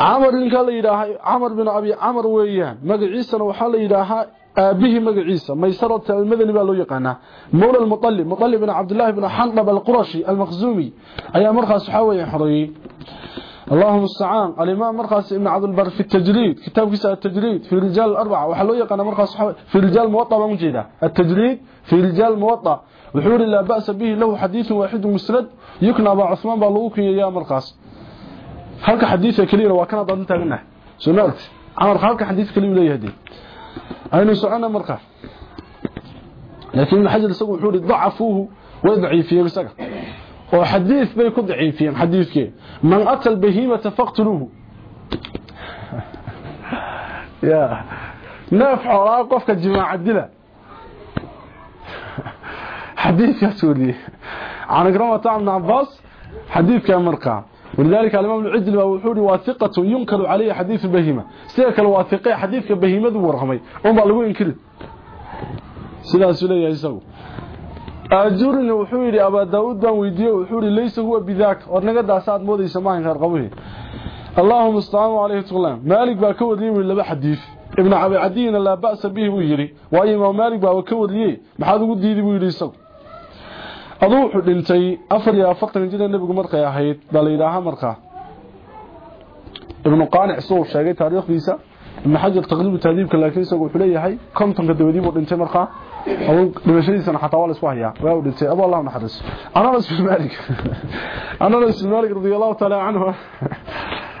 عمر إن كان ليداها عمر بن أبي عمر ويان. مقعيسنا وحال ليداها أبيه مقعيسة ميسرة المذن بألو يقعنا مولى المطلب مطلب بن عبد الله بن حنطب القرشي المخزومي. أي مرخى سحاوي حري. اللهم استعان الإمام مرخى ابن عبد البر في التجريد كتاب كساء التجريد في الرجال الأربعة. وحلو يقعنا مرخى حاوي في الرجال موطى ومجيدة التجريد في الرجال موطى وحور لا بأس به له حديث واحد مسرد. يكنا أبا عثمان بألوكي يا مرخى هل حديث كليلة وكان ضدنتها منها سمعت عمر خالك حديث كليلة يهدي. Aynu socona marqa laakiin xajir isagu wuxuu dhacafuhu way daciifiyeen isaga oo xadiis bay ku daciifiyeen xadiiskii man atal bahimata faqtuluhu ya neef xoolaa qofka jimaaca dila xadiiskaas weliye can ikramata ibn cabaas xadiidka markaa ولذلك الإمام العجل وحوري واثقة ينكر عليه حديث البهيمة سيكا الواثقية حديث البهيمة ورغمي أم بلغو ينكر سيدا سلية يساو أجرني وحوري أبا داود بان ويديه وحوري ليس هو بذاك ورنقد أساد موضي سماهن خارقوه اللهم استعانوا عليه تغلام مالك با كود لي ولا حديث ابن عبي عدين لا بأس به ويري وأيما مالك با كود لي محاد قد ديدي ويري سو aduu wuxuu dhintay afar iyo afartan jira nebigu markay ahayd baa la yidhaahaa markaa ibnu qaanic suu sheegay taariikhdiisa ibnu xajar taqriibu taadiibka laakiin isagu wuxuu leeyahay kontonka dabadii buu dhintay markaa dhimashadiisana xataa waa la isku hayaa waa uu dhintay adu allah naxariis ananas bin malik ananas bin malik radiyallahu taala canhu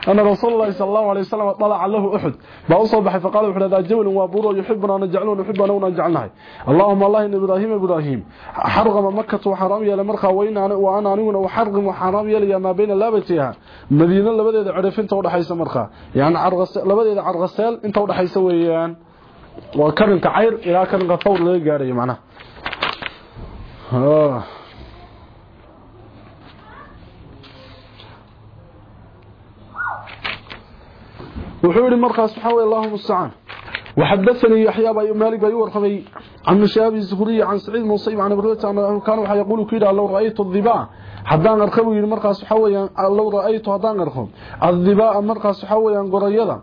أن رسول الله صلى الله عليه وسلم طلع له أحد. بأصل بحي فقال وحنا ذا جبل وابور يحبنا نجعلون نحبنا ونجعلناه اللهم الله إن إبراهيم إبراهيم. حرغم مكة وحرام يا لمرخى وإن أنا وأنا أنون وحرغم وحرام يلي ما بين لابتها. مدينة لبدأ عرفين حيث مرخى يعني عرغس لبدأ عرغسال أنت ود حيث ويان وكرن كعير إلى كرن كثور لي قاري معنا وحوري مرخص حوي الله المستعان. وحدثني يحيى بن مالك بن ورخمي عن شاب الزهري عن سعيد المصيب عن ابن انه كان يقول كده لو رأيت الضباع yiri markaas waxa weeyaan law raayto hadaan arko الضباع waxa weeyaan qorayada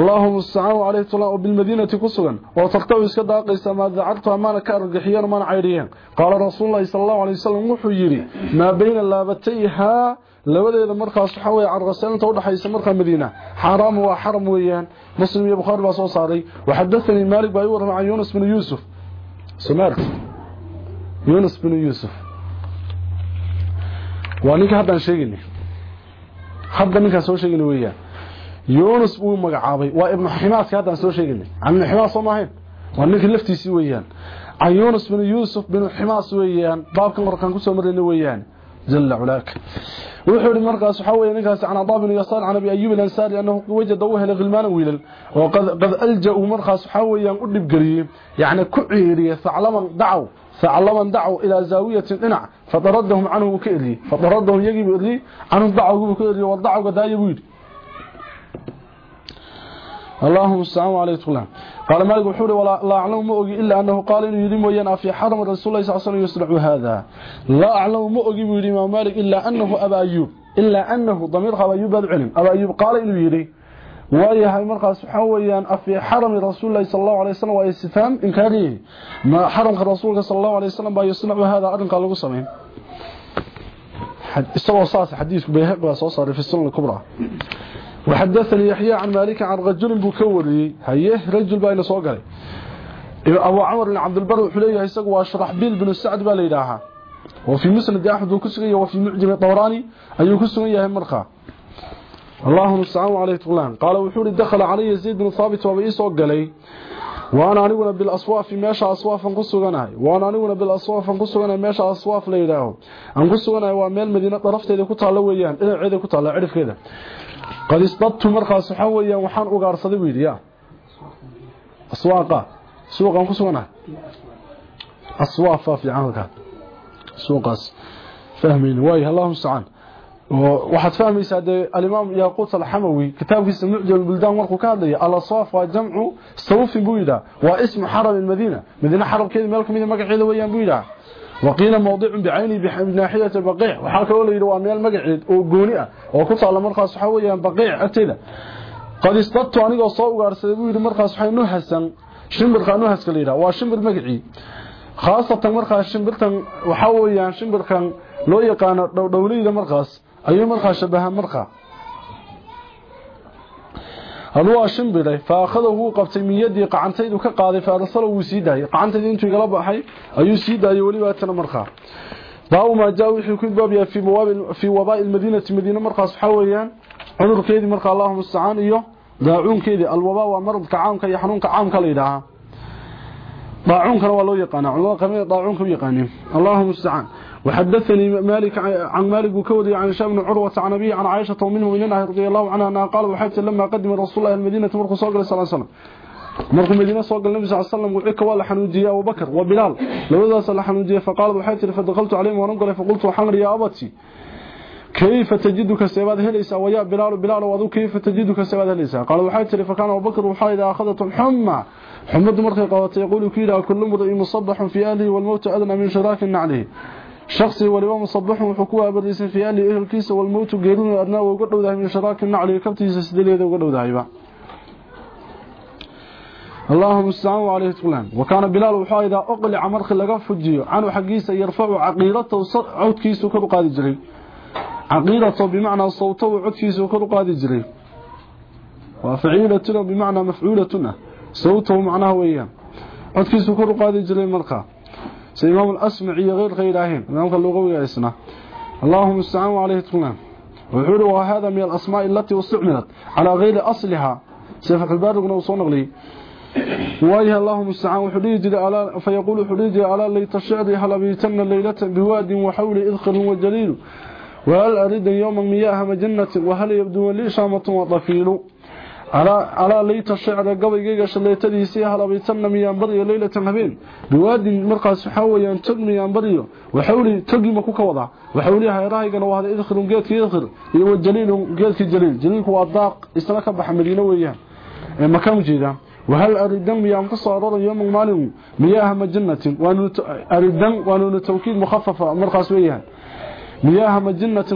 اللهم استعان عليه طلع بالمدينة كسغا وتقطع iska daaqaysa ma dacarto amaana ka argixiyeen ma cayriyeen qala rasuulullaahi sallallahu alayhi wasallam wuxuu yiri ma bayna laabatayha labadeeda markaas waxa weeye carqasaynta u dhaxaysa marka Madiina xaraam waa xaram weeyaan muslim iyo bukhari baa soo saaray waxadathani malik baa waran aan yunus bin yusuf sumaar yunus bin yusuf waa ninka haddaan sheegaynay hadda ninkaa soo sheegaynay weeyaan buu magacaabay waa ibnu ximaaska haddaan soo sheegaynay can ibnu ximaas soo maahayn waa ninka laftiisii weeyaan can yunus bin yusuf bin ximaas weeyaan baabkan warkaan kusoo marayna weeyaan جل علاك وحوري مرقس waxa weeye ninkaas aan Abu bin Yasar aan Abi Ayyub al-Ansari annahu wajada wahla gilmaan wiilal oo qad qad alja'u marqas waxa weeyaan u dhib galiyay yaani ku ciiriye saclaman dacaw saclaman dacaw ila zaawiyatin dhinac fadaradahum anhu kaili fadaradahum yagi biili anhu dacaw kaili wa dacaw gadaaya wiil اللهم استعان عليه طلع قال مالك وحوري ولا لا أعلم مؤغي إلا أنه قال إنه يدم وينا في حرم رسول الله صلى الله عليه وسلم يسرع هذا لا أعلم مؤغي ويدم مالك إلا أنه أبا أيوب إلا أنه ضمير أبا أيوب العلم أبا أيوب قال إنه يدي وياهي مرقى سبحانه في حرم رسول الله صلى الله عليه وسلم ويستفهم ليه ما حرم رسول الله صلى الله عليه وسلم بيصنع هذا أرن قال له سمين استوى صاص حديث بيهق وصوصر في السنة الكبرى وحدثني يحيى عن مالك عن رجل بكوري هيه رجل باين سو غلي أبو عمر بن عبد البر وحلية اسق وأشرح بيل بن سعد باليداها وفي مسند احمد وكسغي وفي معجم الطبراني أيو كسغي يحيى مرخا اللهم استعان عليه طولان قال وحوري دخل علي زيد بن ثابت وبي سو غلي وانا انغنا بالاصواف ماشا اصواف كسغناي وانا انغنا بالاصواف كسغناي ماشا اصواف ليداهو ان waa meel madiina darafteeda ku taalo weeyaan dhinaceeda ku taalo cirifkeeda قد اصطدت مرخص حويا وحان wiil ya aswaaqa suuqan ku sugana aswaafa fi anka suuqas fahmin way allahum sa'an waxaad fahmaysaa de al-imam yaqut al-hamawi kitaabkiisa mu'jam buldan markuu ka hadlay al-aswaf wa jam'u sawf buida wa ismu haram al-madina madina haramkeeda meel kamid magaceeda weeyaan buida وقيل موضع بعيني البقيع meel magaceed oo gooni ah oo ku taala markaas waxa weeyaan baqiic atida qad istadtu aniga soo ugaarsaday buu yiri markaas waxa inuu hasan shimbirka anuhaska la yidhaha waa shimbir magacii khaasatan markaas shimbirtan waxaa weeyaan shimbirkan loo yaqaano dhowdhowleyda markaas أي مرقى شبه مرقى هلو أشم بلي فأخذه قبطي من يدي قعنتين وكقاضي وسيدة. سيده. قعنتين انتو يقلب أحي. أي سيده يولي باتنا مرقى باو ما جاءوا يحكوين بابيا في, في وباء المدينة مدينة مرقى سحويا عنر كيدي مرقى اللهم استعان. إيوه داعون كيدي. الوباء ومرض كعام كي يحنون كعام كليدها ضاعون كروا لو يقانا الله قمي ضاعون كم يقاني اللهم استعان. وحدثني مالك عن مالك وكودي عن هشام بن عروة عن أبيه عن عائشة ومنهم من الله رضي الله عنها أنها قال وحتى لما قدم رسول الله المدينة مرخو صلى الله عليه وسلم. مرخو المدينة صلى الله عليه وسلم وعيك والله حنوجي أبو بكر وبلال. لو ذا صلى حنوجي فقال وحتى فدخلت عليهم ونقل فقلت وحمر يا أبتي كيف تجدك سيباد هليسا ويا بلال بلال وذو كيف تجدك سيباد هليسا قال وحتى فكان أبو بكر وحايد أخذت الحمى. حمد مرخي قوات يقول كيلا كل مرء مصبح في أهله والموت أدنى من شراك عليه. شخصي ولو مصبح وحكوا بريس في أهل أهل الكيس والموت قيرون أدناه وقدوا ذا من شراك النعل كبتيس سدلية وقدوا ذا اللهم استعان عليه تقولان وكان بلال وحا إذا أقلع مرخ لغا فجيو. عنه حقيسة يرفع عقيرته عود كيسو كدو قادي جري عقيرته بمعنى صوته وعود كيسو كدو قادي جري وفعيلتنا بمعنى مفعولتنا صوته معناه وياه. عود كيسو كدو قادي جري مرخا سي امام الأسمعي غير غيرهم امامك اللغوي إسنا. اللهم استعان عليه تقولان وحول وهذا من الأسماء التي استعملت على غير أصلها. سيف البارق وصو نقلي وايه اللهم استعان. وحديد على فيقول حديد على هل بيتن ليله بواد وحول اذخر وجليل. وهل أريد يوما مياه مجنة؟ وهل يبدو لي شامة وطفيل؟ على على ليت الشعر قبيغيغا شليتديسي هلبيتن ميان بريو ليله habeen biwaadin markaas waxa weeyaan tag miyaan bariyo waxawli tagima ku kawada waxawli hayrahaygana waa hada idkhirun geedka idkhir iyo wajaliil geedka jaliil jaliilku waa daaq isla ka baxa madiina weeyaan ee makam jeeda وهل أردن ميام كسارر يوم مالهم مياه مجنة أردن وانو توكيد مخففة مرقى سويها مياه مجنة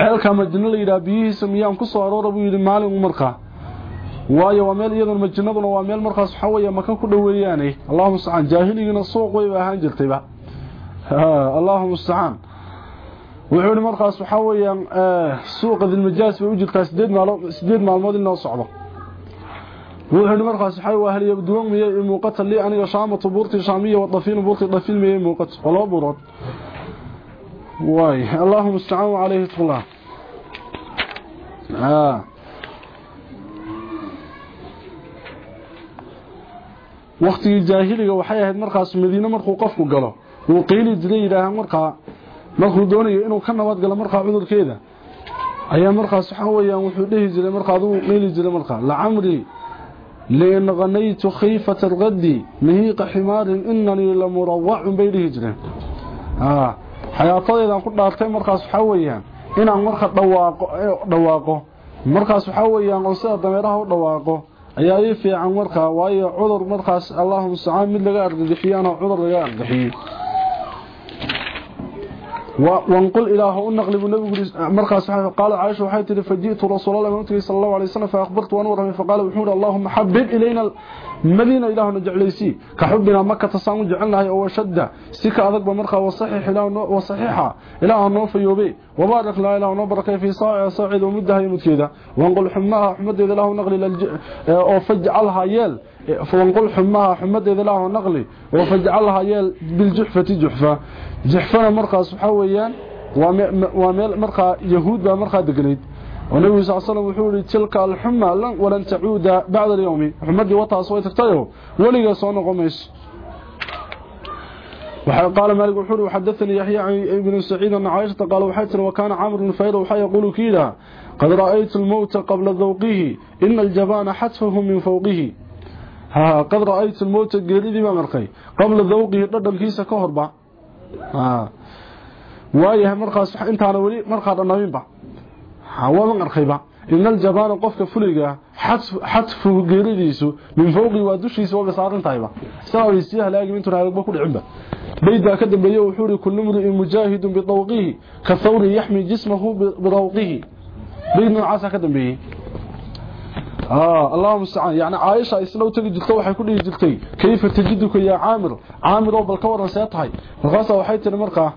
عالك مجنة مرقى بيهيسة عالك مجنة ليدا بيهيسة ميام كسارر بيهي مالهم مرقى waayo waa meel iyadan majinaduna waa meel markaas waxa weeye makan ku dhaweeyaanay allahumma musta'an jaahiligina suuq way ahaan jirtayba allahumma musta'an wuxuu markaas waxa weeyaan suuqa dilmajaas bay u jirtaa 8 maalmood 8 maalmood inoo socdo wuxuu markaas waxa waa hal yabduun miyay muuqata li aniga shaamatu buurti shaamiya wa dafiin buurti dafiin miyay muuqata wala buurad واي اللهم استعان وعليه الله آه. waqtigii jaahiliga waxay ahayd markaas madiine markuu qofku galo wuu qiili jiray yidhaaha markaa markuu doonayo inuu ka nabad galo markaa cudurkeeda ayaa markaas waxa weyaan wuxuu dhehi jiray markaa aduu qiili jiray markaa lacamrii liin hanaytu khiifata alqadi mihiiqa ximaarin inanii la bay dhihi jireen. Ah. Xayaatada ku dhaartay markaas waxa weeyaan inaan marka dhawaaqo dhawaaqo markaas waxa weeyaan oo sida dameeraha u dhawaaqo ayaa ii fiican markaa waayo cudur markaas allahumma sa'aan mid laga argagixiyana cudur laga argagixiyay وانقل إله النقل بالنبي مركز قال عائشة وحيت فجئت رسول الله صلى الله عليه وسلم فأخبرت وأنوره فقال وحور اللهم حبب إلينا المدينة إله نجعليسي. كحبنا مكة تصام جعلنا أو شد سيك أذق بمركة وصحيح إله وصحيحة. إله النوف يوبي. وبارك لا إله ونبرك في صاع صاعد ومدها يمد كذا وانقل حماها حمد إذا له نقل وفجعلها يل. فانقل حماها حمد إذا له نقل وفجعلها يل بالجحفة جحفة. جحفنا مركز وحويان وميل مركز يهود بمركز دقنيد ونبي صلى الله عليه وسلم وحوري تلك الحمى ولن تعود بعد اليوم. حمدي وطا سوى تكتايه ولغا سوى قميس قال مالك وحوري وحدثني يحيى بن سعيد أن عائشة قال وحيتر وكان عامر بن وحي يقول كيدا. قد رأيت الموت قبل ذوقه. إن الجبان حتفه من فوقه. ها قد رأيت الموت قريدي ما مرقي. قبل ذوقه ضد كيسة كهربا ها. وايه مرقص انتانا ولي مرقا دنوينبا waa ma arkayba in aljabaan qofka fuliga xatfu geeridiisu min fawqi waa dushiisa waa saaran tahayba saawisi halaagi intuu raagba ku dhicinba bayda ka dambeeyay wuxuu ri kullu mudin mujahidun bi tawqihi ka thawri yahmi jismahu bi tawqihi bayna aasa ka dambeeyay آه اللهم استعان يعني isla u tagi jirto waxay ku dhigi jirtay kayfa tajiduka ya aamir aamir oo bal ka waran see tahay markaas waxay tiri markaa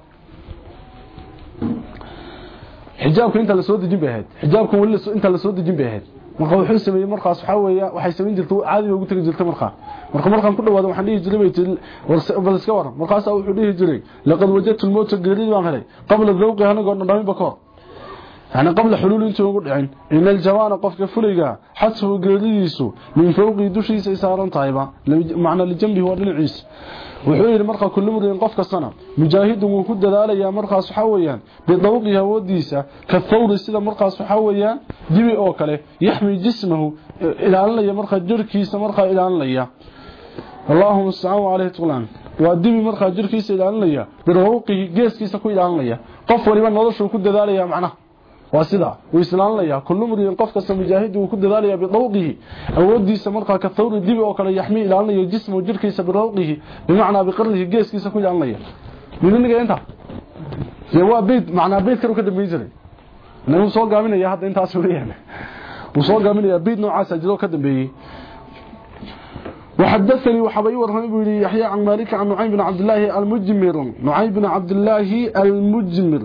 xijaabka inta la soo dejin bay ahayd xijaabka wali inta la soo dejin bay ahayd marka wuxuu sameeyay markaas waxa weeya waxay sameyn jirtay caadi ugu tagi jirtay markaa marka markaan ku dhawaado waxaan dhihi jiray bal iska waran markaas wuxuu dhihi jiray laqad wajadtu al-mawt geeridi baan helay qabla dhawqi anaga dhamin bakor يعني قبل حلول انت ugu dhicin in aljawana qofka fuliga xasbu geeridiisu min fawqi dushiisa saaran tahayba macna li jambi waa dhinaciisa وحوير المرقى كل مرقى ينقفك الصنع مجاهد وكد يا مرقى صحويا بضوقها وديسة كالثور السيدة مرقى صحويا دي أوكله يحمي جسمه. إلى أن لي مرقى جركيس مرقى إلى أن لي اللهم استعاموا عليه تقلان. وأدبي مرقى جركيس إلى الله بروقه جيسكيس إلى أن لي قف ولمن نظر شو كد يا معنى islaanlaya kullu muriin qof kasta mujaahid uu ku dadaalaya bidawqihi awoodiisa marka ka thawri dibi oo kale yaxmi ilaalinaya jismu jirkiisa bidawqihi bimaana biqarnihi geeskiisa ku ilaalinaya midniga inta waa bid macna bid karo ka dambeeyay jiray nagu soo gaaminaya hadda intaas weeyaan uu soo gaaminaya bid noocaas jiro ka dambeeyay وحدثني وحبي بيقول يحيى عن مالك عن نعيم بن عبد الله المجمر نعيم بن عبد الله المجمر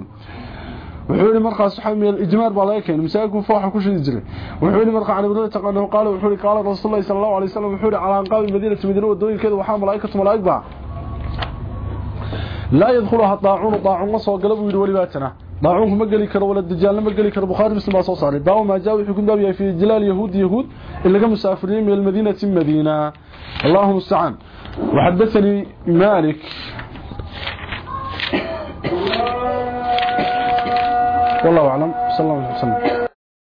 وحوري مرقى صحابي من الإجمار بالأيكين مساكو فوحا كشري جري وحوري مرقى عن ابنه تقنه قال وحوري قال رسول الله صلى الله عليه وسلم وحوري على انقاب المدينة مدينة ودوين كذا وحام ملايكة ملايك باع لا يدخلها الطاعون الطاعون وصوى قلبه من ولباتنا. طاعون هم قلي كرا ولا الدجال ما قال كرا بخارج بسم الله صوصاري باعوا ما جاوا حكم دابيا في جلال يهود يهود إلا قم مسافرين من المدينة مدينة. اللهم استعان وحدثني مالك. والله أعلم صلى الله عليه وسلم.